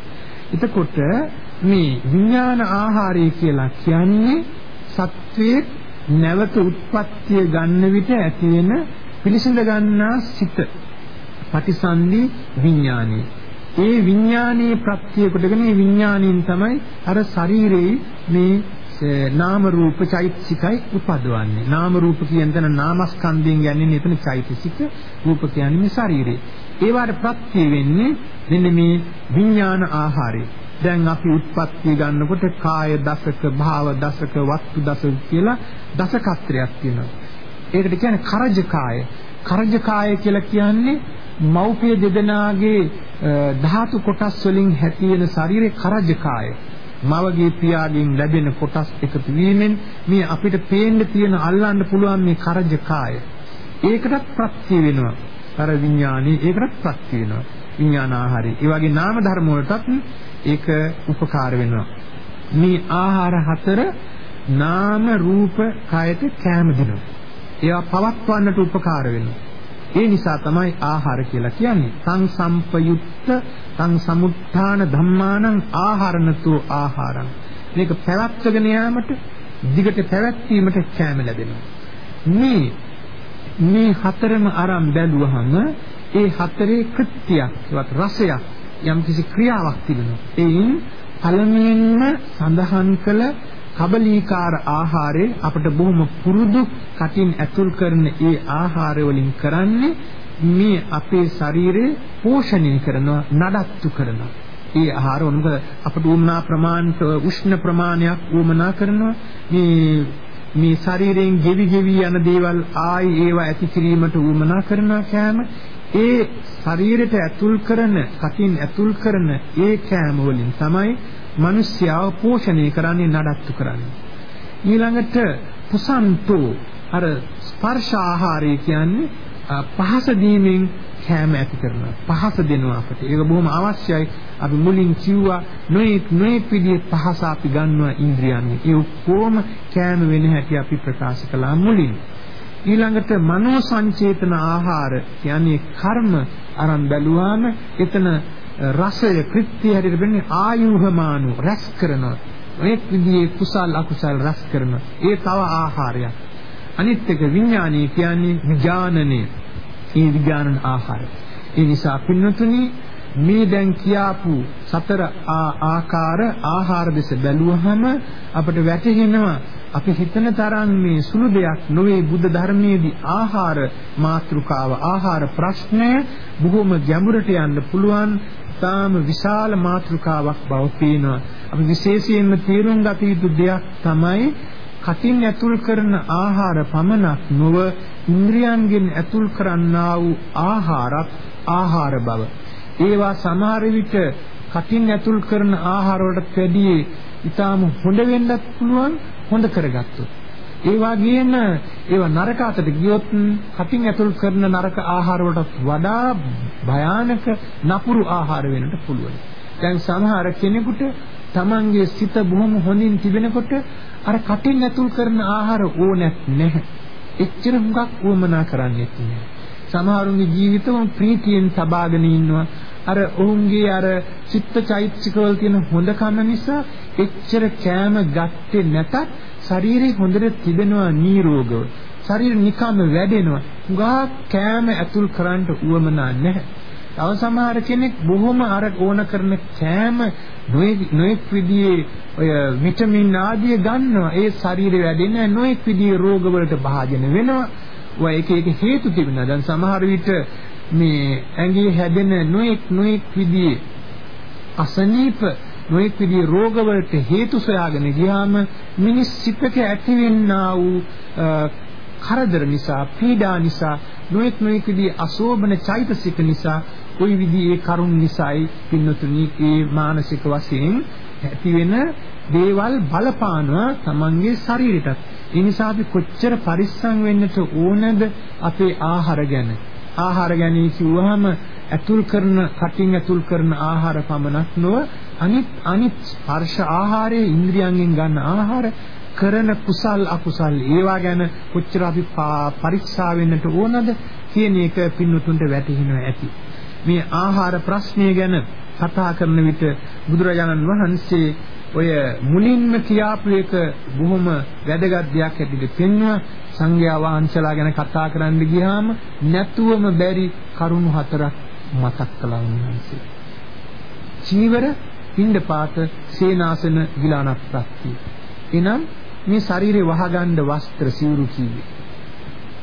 එතකොට මේ විඥාන ආහාරය කියලා කියන්නේ සත්වයේ නැවත උත්පත්තිය ගන්න විට ඇති වෙන පිළිසිඳ ගන්නා සිත පටිසන්ධි විඥානය. ඒ විඥානයේ ප්‍රත්‍ය කොටගෙන මේ විඥාණයෙන් තමයි අර ශරීරේ මේ නාම රූප චෛතසිකයි උපදවන්නේ. නාම රූප කියන තැන නාමස්කන්ධයෙන් යන්නේ එතන චෛතසික රූප කියන්නේ මේ ශරීරේ. ඒවට ප්‍රත්‍ය වෙන්නේ මෙන්න මේ විඥාන ආහාරය. දැන් අපි උත්පත්ති ගන්නකොට කාය දසක භාව දසක වස්තු දසක කියලා දසකත්‍රයක් තියෙනවා. ඒකට කියන්නේ කරජකාය. කරජකාය කියලා කියන්නේ මෞපිය දෙදෙනාගේ ධාතු කොටස් වලින් හැටි වෙන ශරීරේ කරජකාය. මවගේ පියාගෙන් ලැබෙන කොටස් එකතු වීමෙන් මේ අපිට පේන්න තියෙන අල්ලන්න පුළුවන් මේ කරජකාය. ඒකටත් ප්‍රත්‍ය වෙනවා. අර විඥානේ ඒකටත් ප්‍රත්‍ය වෙනවා. විඥාන ආහාරය. ඒ වගේ නාම ධර්ම වලටත් ඒක උපකාර වෙනවා. මේ ආහාර හතර නාම රූප කයට කැම දෙනවා. ඒවා පවත්වන්නට උපකාර වෙනවා. ඒ නිසා තමයි ආහාර කියලා කියන්නේ. තං සම්පයුත්ත තං සමුත්ථාන ධම්මානං ආහාරණතෝ ආහාරං. මේක පැවැත්වගෙන යාමට දිගට පැවැත්වීමට කැම ලැබෙනවා. මේ මේ හතරම අරන් බැලුවහම ඒ හතරේ කෘත්‍යයක් ඒවත් රසයක් යම් කිසි ක්‍රියාවක් තිබෙනවා. එයින් පළමුවෙන්ම සඳහන් කළ කබලීකාර ආහාරය අපිට බොහොම පුරුදු කටින් ඇතුල් කරන ඒ ආහාර වලින් කරන්නේ මේ අපේ ශරීරය පෝෂණය කරනවා නඩත්තු කරනවා. ඒ ආහාර වුණොත් අපට උමනා ප්‍රමාණයට උෂ්ණ ප්‍රමාණයක් උමනා කරනවා. මේ මේ ශරීරයෙන් ගෙවි ගෙවි යන දේවල් ආයි ඒවා ඇති කිරීමට උමනා කරනවා කෑම. ඒ ශරීරයට ඇතුල් කරන, කටින් ඇතුල් කරන ඒ කෑම වලින් තමයි මිනිස්යාව පෝෂණය කරන්නේ නඩත්තු කරන්නේ. ඊළඟට පුසන්තෝ අර ස්පර්ශ ආහාරය කියන්නේ පහස දීමෙන් කැම ඇති කරනවා. පහස දෙනවා අපට. ඒක බොහොම අවශ්‍යයි. අපි මුලින් කිව්වා නොඑක් නොඑක් විදිහේ පහස අපි ගන්නවා ඉන්ද්‍රියන්ගෙන්. ඒ ඔක්කොම කැම වෙන හැටි අපි ප්‍රකාශ කළා මුලින්. ඊළඟට මනෝ සංචේතන ආහාර කියන්නේ කර්ම අරන් බැලුවාම එතන රසය කෘත්‍ය හැටියට වෙන්නේ ආයුහමානු රැස් කරනවා. මේ විදිහේ කුසල් අකුසල් රැස් කරනවා. ඒ තව ආහාරයක්. අනිත් එක විඥානීය කියන්නේ විඥානනේ. ඒ විඥානන ආහාරය. ඒ නිසා පින්නතුනි මේ දැන් කියාපු සතර ආකාර ආහාර දෙස බැලුවහම අපිට වැටහෙනවා අපි හිතන තරම් මේ සුළු දෙයක් නොවේ බුද්ධ ධර්මයේදී ආහාර මාත්‍රිකාව ආහාර ප්‍රශ්නය බොහොම ගැඹුරට යන්න පුළුවන් තාම විශාල මාත්‍රිකාවක් බව පේනවා අපි විශේෂයෙන්ම තේරුම් ගත යුතු දෙයක් තමයි කටින් ඇතුල් කරන ආහාර පමණක් නොව ඉන්ද්‍රියන්ගෙන් ඇතුල් කරන්නා වූ ආහාරත් ආහාර බව ඒවා සමහර විට කටින් ඇතුල් කරන ආහාර වලට වැඩිය ඊටාම හොඳ වෙන්නත් පුළුවන් හොඳ කරගත්තොත්. ඒ වගේම ඒවා නරක අතට ගියොත් කටින් ඇතුල් කරන නරක ආහාර වලට වඩා භයානක නපුරු ආහාර වෙන්නට පුළුවන්. දැන් සමහර කෙනෙකුට තමන්ගේ සිත බොහොම හොඳින් තිබෙනකොට අර කටින් ඇතුල් කරන ආහාර ඕනත් නැහැ. එච්චර හුඟක් උවමනා කරන්නේ නැහැ. සමහරුන්ගේ ජීවිතවල ප්‍රීතියෙන් සබාගෙන ඉන්නවා. අර ඔවුන්ගේ අර චිත්ත චෛතසිකවල තියෙන හොඳකම නිසා එච්චර කෑම ගත්තේ නැතත් ශරීරේ හොඳට තිබෙනවා නිරෝගව. ශරීර නිකම්ම වැඩෙනවා. උගා කෑම ඇතුල් කරන්න උවමනා නැහැ. තව සමහර කෙනෙක් බොහොම අර ඕන කරන කෑම නොඑක් විදිහේ ඔය විටමින් ආදිය ගන්නවා. ඒ ශරීරය වැඩෙන්නේ නොඑක් විදිහේ රෝග වලට භාජන වෙනවා. ඔය එක එක හේතු තිබෙනවා. දැන් සමහර විට මේ ඇඟේ හැදෙන නොඑක් නොඑක් විදිහේ අසනීප නොඑක් විදිහේ රෝගවලට හේතු සොයාගෙන ගියාම මිනිස් සිතක ඇතිවෙනා වූ කරදර නිසා පීඩා නිසා නොඑක් නොඑක් විදිහේ අශෝභන චෛතසික නිසා ওই විදිහේ කරුණ නිසායි පින්නතුනි ඒ මානසික වශයෙන් ඇතිවෙන දේවල් බලපානවා තමන්ගේ ශරීරයටත්. ඒ නිසා අපි කොච්චර පරිස්සම් වෙන්නට ඕනද අපේ ආහාර ගැන. ආහාර ගැන කිව්වහම ඇතුල් කරන කටින් ඇතුල් කරන ආහාර පමණක් නොව අනිත් අනිත් ස්පර්ශ ආහාරයේ ඉන්ද්‍රියන්ගෙන් ගන්න ආහාර කරන කුසල් අකුසල් ඒවා ගැන කොච්චර අපි පරීක්ෂා වෙන්නට ඕනද කියන එක පින්නතුන්ට වැටහෙනවා ඇති. මේ ආහාර ප්‍රශ්නය ගැන කතා කරන විට බුදුරජාණන් වහන්සේ ඔය මුලින්ම කියාපු එක බොහොම වැදගත් දෙයක් හැටියට පෙන්වුවා සංඝයා වහන්සේලා ගැන කතා කරන්න ගියාම නැතුවම බැරි කරුණු හතරක් මතක් කළා උන්වහන්සේ. චීවර, පින්ඩපාත, සේනාසන, ගිලානප්‍රත්‍ය. එනම් මේ ශරීරේ වහගන්න වස්ත්‍ර සිවුරු කීවේ.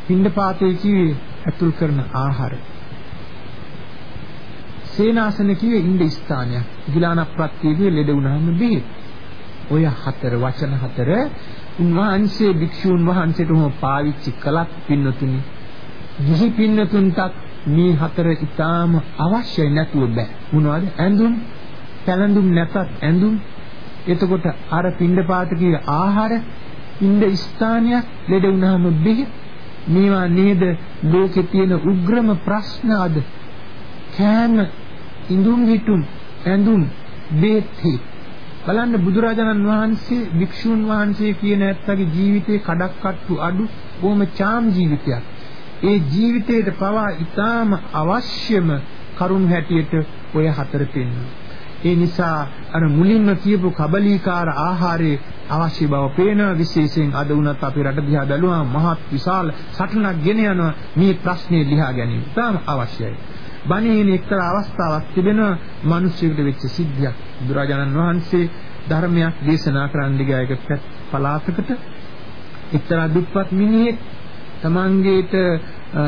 පින්ඩපාතේ කීවේ ඇතුල් කරන ආහාර. සේනාසන කියේ ඉන්න ස්ථානයක්. ගිලානප්‍රත්‍යයේ ලෙඩ වුණාම බෙහෙත්. ඔය හතර වචන හතර උන්වහන්සේ භික්ෂූන් වහන්සේට උම පාවිච්චි කළත් පින්නතුනි. ගිහි පින්නතුන්ටත් මේ හතර ඊටාම අවශ්‍යයි නැතුව බෑ. මොනවද? ඇඳුම්, පැළඳුම් නැතත් ඇඳුම්. එතකොට අර පින්ඩපාතකයේ ආහාර, ඉන්න ස්ථානයක් ලෙඩ වුණාම බෙහෙත්. මේවා නේද ලෝකේ තියෙන උග්‍රම ප්‍රශ්න අද. කෑම ඉඳුම් හිටුම් ඇඳුම් බේත් බලන්න බුදුරජාණන් වහන්සේ භික්ෂුන් වහන්සේ කියන ඇත්තගේ ජීවිතේ කඩක්කට්ටු අඩු බොහොම චාම් ජීවිතයක්. ඒ ජීවිතයට පවා ඊටාම අවශ්‍යම කරුණ හැටියට ඔය හතර පෙන්වනවා. ඒ නිසා අර මුලින්ම කියපු කබලීකාර ආහාරයේ අවශ්‍ය බව පේනවා විශේෂයෙන් අද වුණත් අපේ රට දිහා බැලුවම මහත් විශාල සටනක් ගෙන යනවා මේ ප්‍රශ්නේ දිහා ගැනීම. තාම අවශ්‍යයි. බණේන එක්තරා අවස්ථාවක් තිබෙනවා මිනිස්සුන්ට වෙච්ච සිද්ධියක්. බුදුරජාණන් වහන්සේ ධර්මයක් දේශනා කරන්න ගිය එක පලාතකට එක්තරා දුප්පත් මිනිහෙක් තමන්ගේට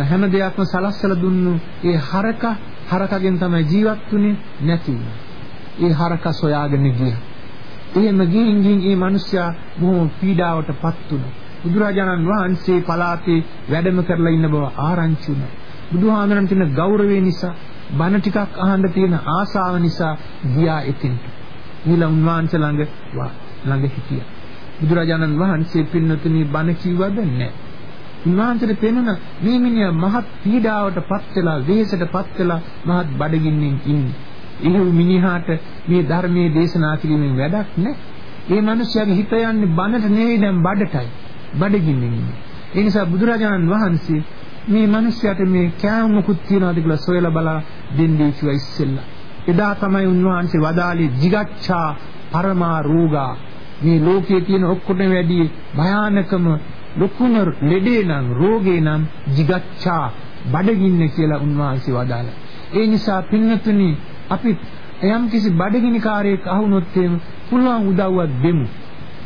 හැම දෙයක්ම සලස්සලා දුන්නු ඒ හරක හරකගෙන් තමයි ජීවත් වුනේ නැති ඒ හරක සොයාගෙන ගියා. එහෙම ගින් ගින් මේ මිනිස්සයා බොහොම පීඩාවටපත් වුණා. බුදුරජාණන් වහන්සේ පලාතේ වැඩම කරලා ඉන්න බව ආරංචි වුණා. බුදුහාමරන් තියෙන ගෞරවය නිසා බණ ටිකක් අහන්න තියෙන ආසාව නිසා ගියා එතෙන්ට. ඊළඟ උන්වහන්සේ ළඟ ළඟ හිටියා. බුදුරජාණන් වහන්සේ පින්නතුනි බණ කිව්වද නැහැ. උන්වහන්සේට පෙනුන මේ මිනිහා මහත් පීඩාවට පත් වෙලා වෙහෙසට පත් වෙලා මහත් බඩගින්නෙන් ඉන්නේ. ඒ මිනිහාට මේ ධර්මයේ දේශනා කිරීමෙන් වැඩක් නැහැ. ඒ මිනිස්යාගේ හිත යන්නේ බනට නෙවෙයි දැන් බඩටයි. බඩගින්නෙන් ඉන්නේ. ඒ නිසා බුදුරජාණන් වහන්සේ මේ මිනිස්යාට මේ කෑම මොකුත් තියනවාද කියලා සොයලා බලා දෙන්නේ කිව්වා ඉස්සෙල්ලා. එදා තමයි උන්වහන්සේ වදාළේ jigaccha පරමා රෝගා මේ ලෝකයේ තියෙන ඔක්කොටම වැඩි භයානකම ලොකුම ලෙඩේ නම් රෝගේ නම් jigaccha බඩගින්න කියලා උන්වහන්සේ වදාළා. ඒ නිසා පින්නතුනි අපි යම් කිසි බඩගිනි කාර්යයක අහුනොත් පුළුවන් උදව්වක් දෙමු.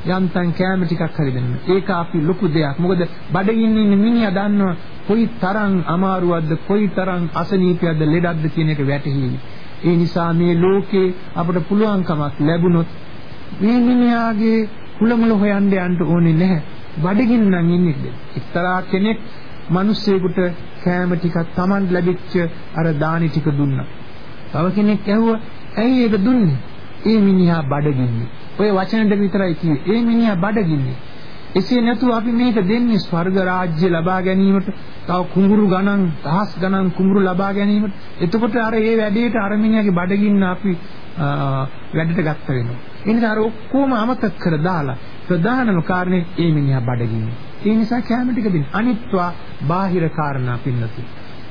යන්තම් කැම ටිකක් හරි දෙන්න. ඒක අපි ලොකු දෙයක්. මොකද බඩගින්නේ ඉන්න මිනිහා දන්නවා කොයි තරම් අමාරුවක්ද කොයි තරම් අසනීපයක්ද ලෙඩක්ද කියන එක වැටහිවි. ඒ නිසා මේ ලෝකේ අපට පුළුවන්කමක් ලැබුණොත් මේ මිනිහාගේ කුලමුල හොයන්න යන්න ඕනේ නැහැ. බඩගින්නම් ඉන්නේ. එක්තරා කෙනෙක් මිනිස්සෙකුට කෑම ටිකක් Taman ලැබිච්ච අර දානි ටික දුන්නා. තව කෙනෙක් ඇහුවා ඇයි ඒක දුන්නේ? ඒ මිනිහා බඩගින්නේ. ඔය වචන දෙක විතරයි කිව්වේ. ඒ මිනිහා බඩගින්නේ. එසේ නැතුව අපි මේක දෙන්නේ ස්වර්ග රාජ්‍ය ලබා ගැනීමට, තව කුඹුරු ගණන්, දහස් ගණන් කුඹුරු ලබා ගැනීමට. එතකොට අර ඒ වැඩේට අර මිනිහාගේ බඩගින්න අපි වැඩට ගත්ත වෙනවා. ඒ නිසා අර ඔක්කොම අමතක කර දාලා ප්‍රධානම කාරණේ ඒ මිනිහා බඩගින්නේ. ඒ නිසා කැම ටික දෙන්න. අනිත්වා බාහිර කාරණා පින්නතු.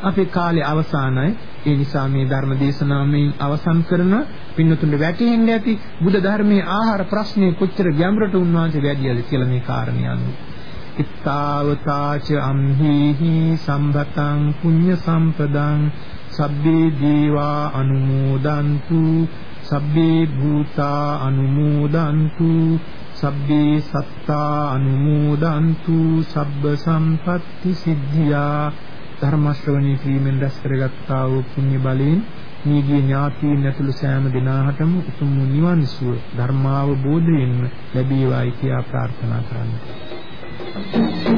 අපේ කාලේ අවසానයි. ඒ නිසා මේ ධර්ම දේශනාව මේ අවසන් කරන පින්නතුන්ට වැටහෙන්න ඇති බුද්ධ ධර්මයේ ආහාර ප්‍රශ්නේ කොච්චර ගැඹුරට උන්වහන්සේ වැඩියද කියලා මේ කාරණේ අනුව. ittavataච amhihi සම්බතං පුඤ්ඤ සම්පදං සබ්බේ දීවා අනුමෝදන්තු සබ්බේ භූතා අනුමෝදන්තු සබ්බේ සත්තා අනුමෝදන්තු සබ්බ සම්පatti සිද්ධියා ධර්ම ශ්‍රවණී කිරීමෙන් රැස් කරගත්තා වූ පුණ්‍ය බලයෙන් මේගේ ඥාතීන් ඇතුළු සෑම දිනාටම උතුම් නිවන් සුව ධර්මාවබෝධයෙන් ලැබේවායි කියා ප්‍රාර්ථනා කරන්නේ.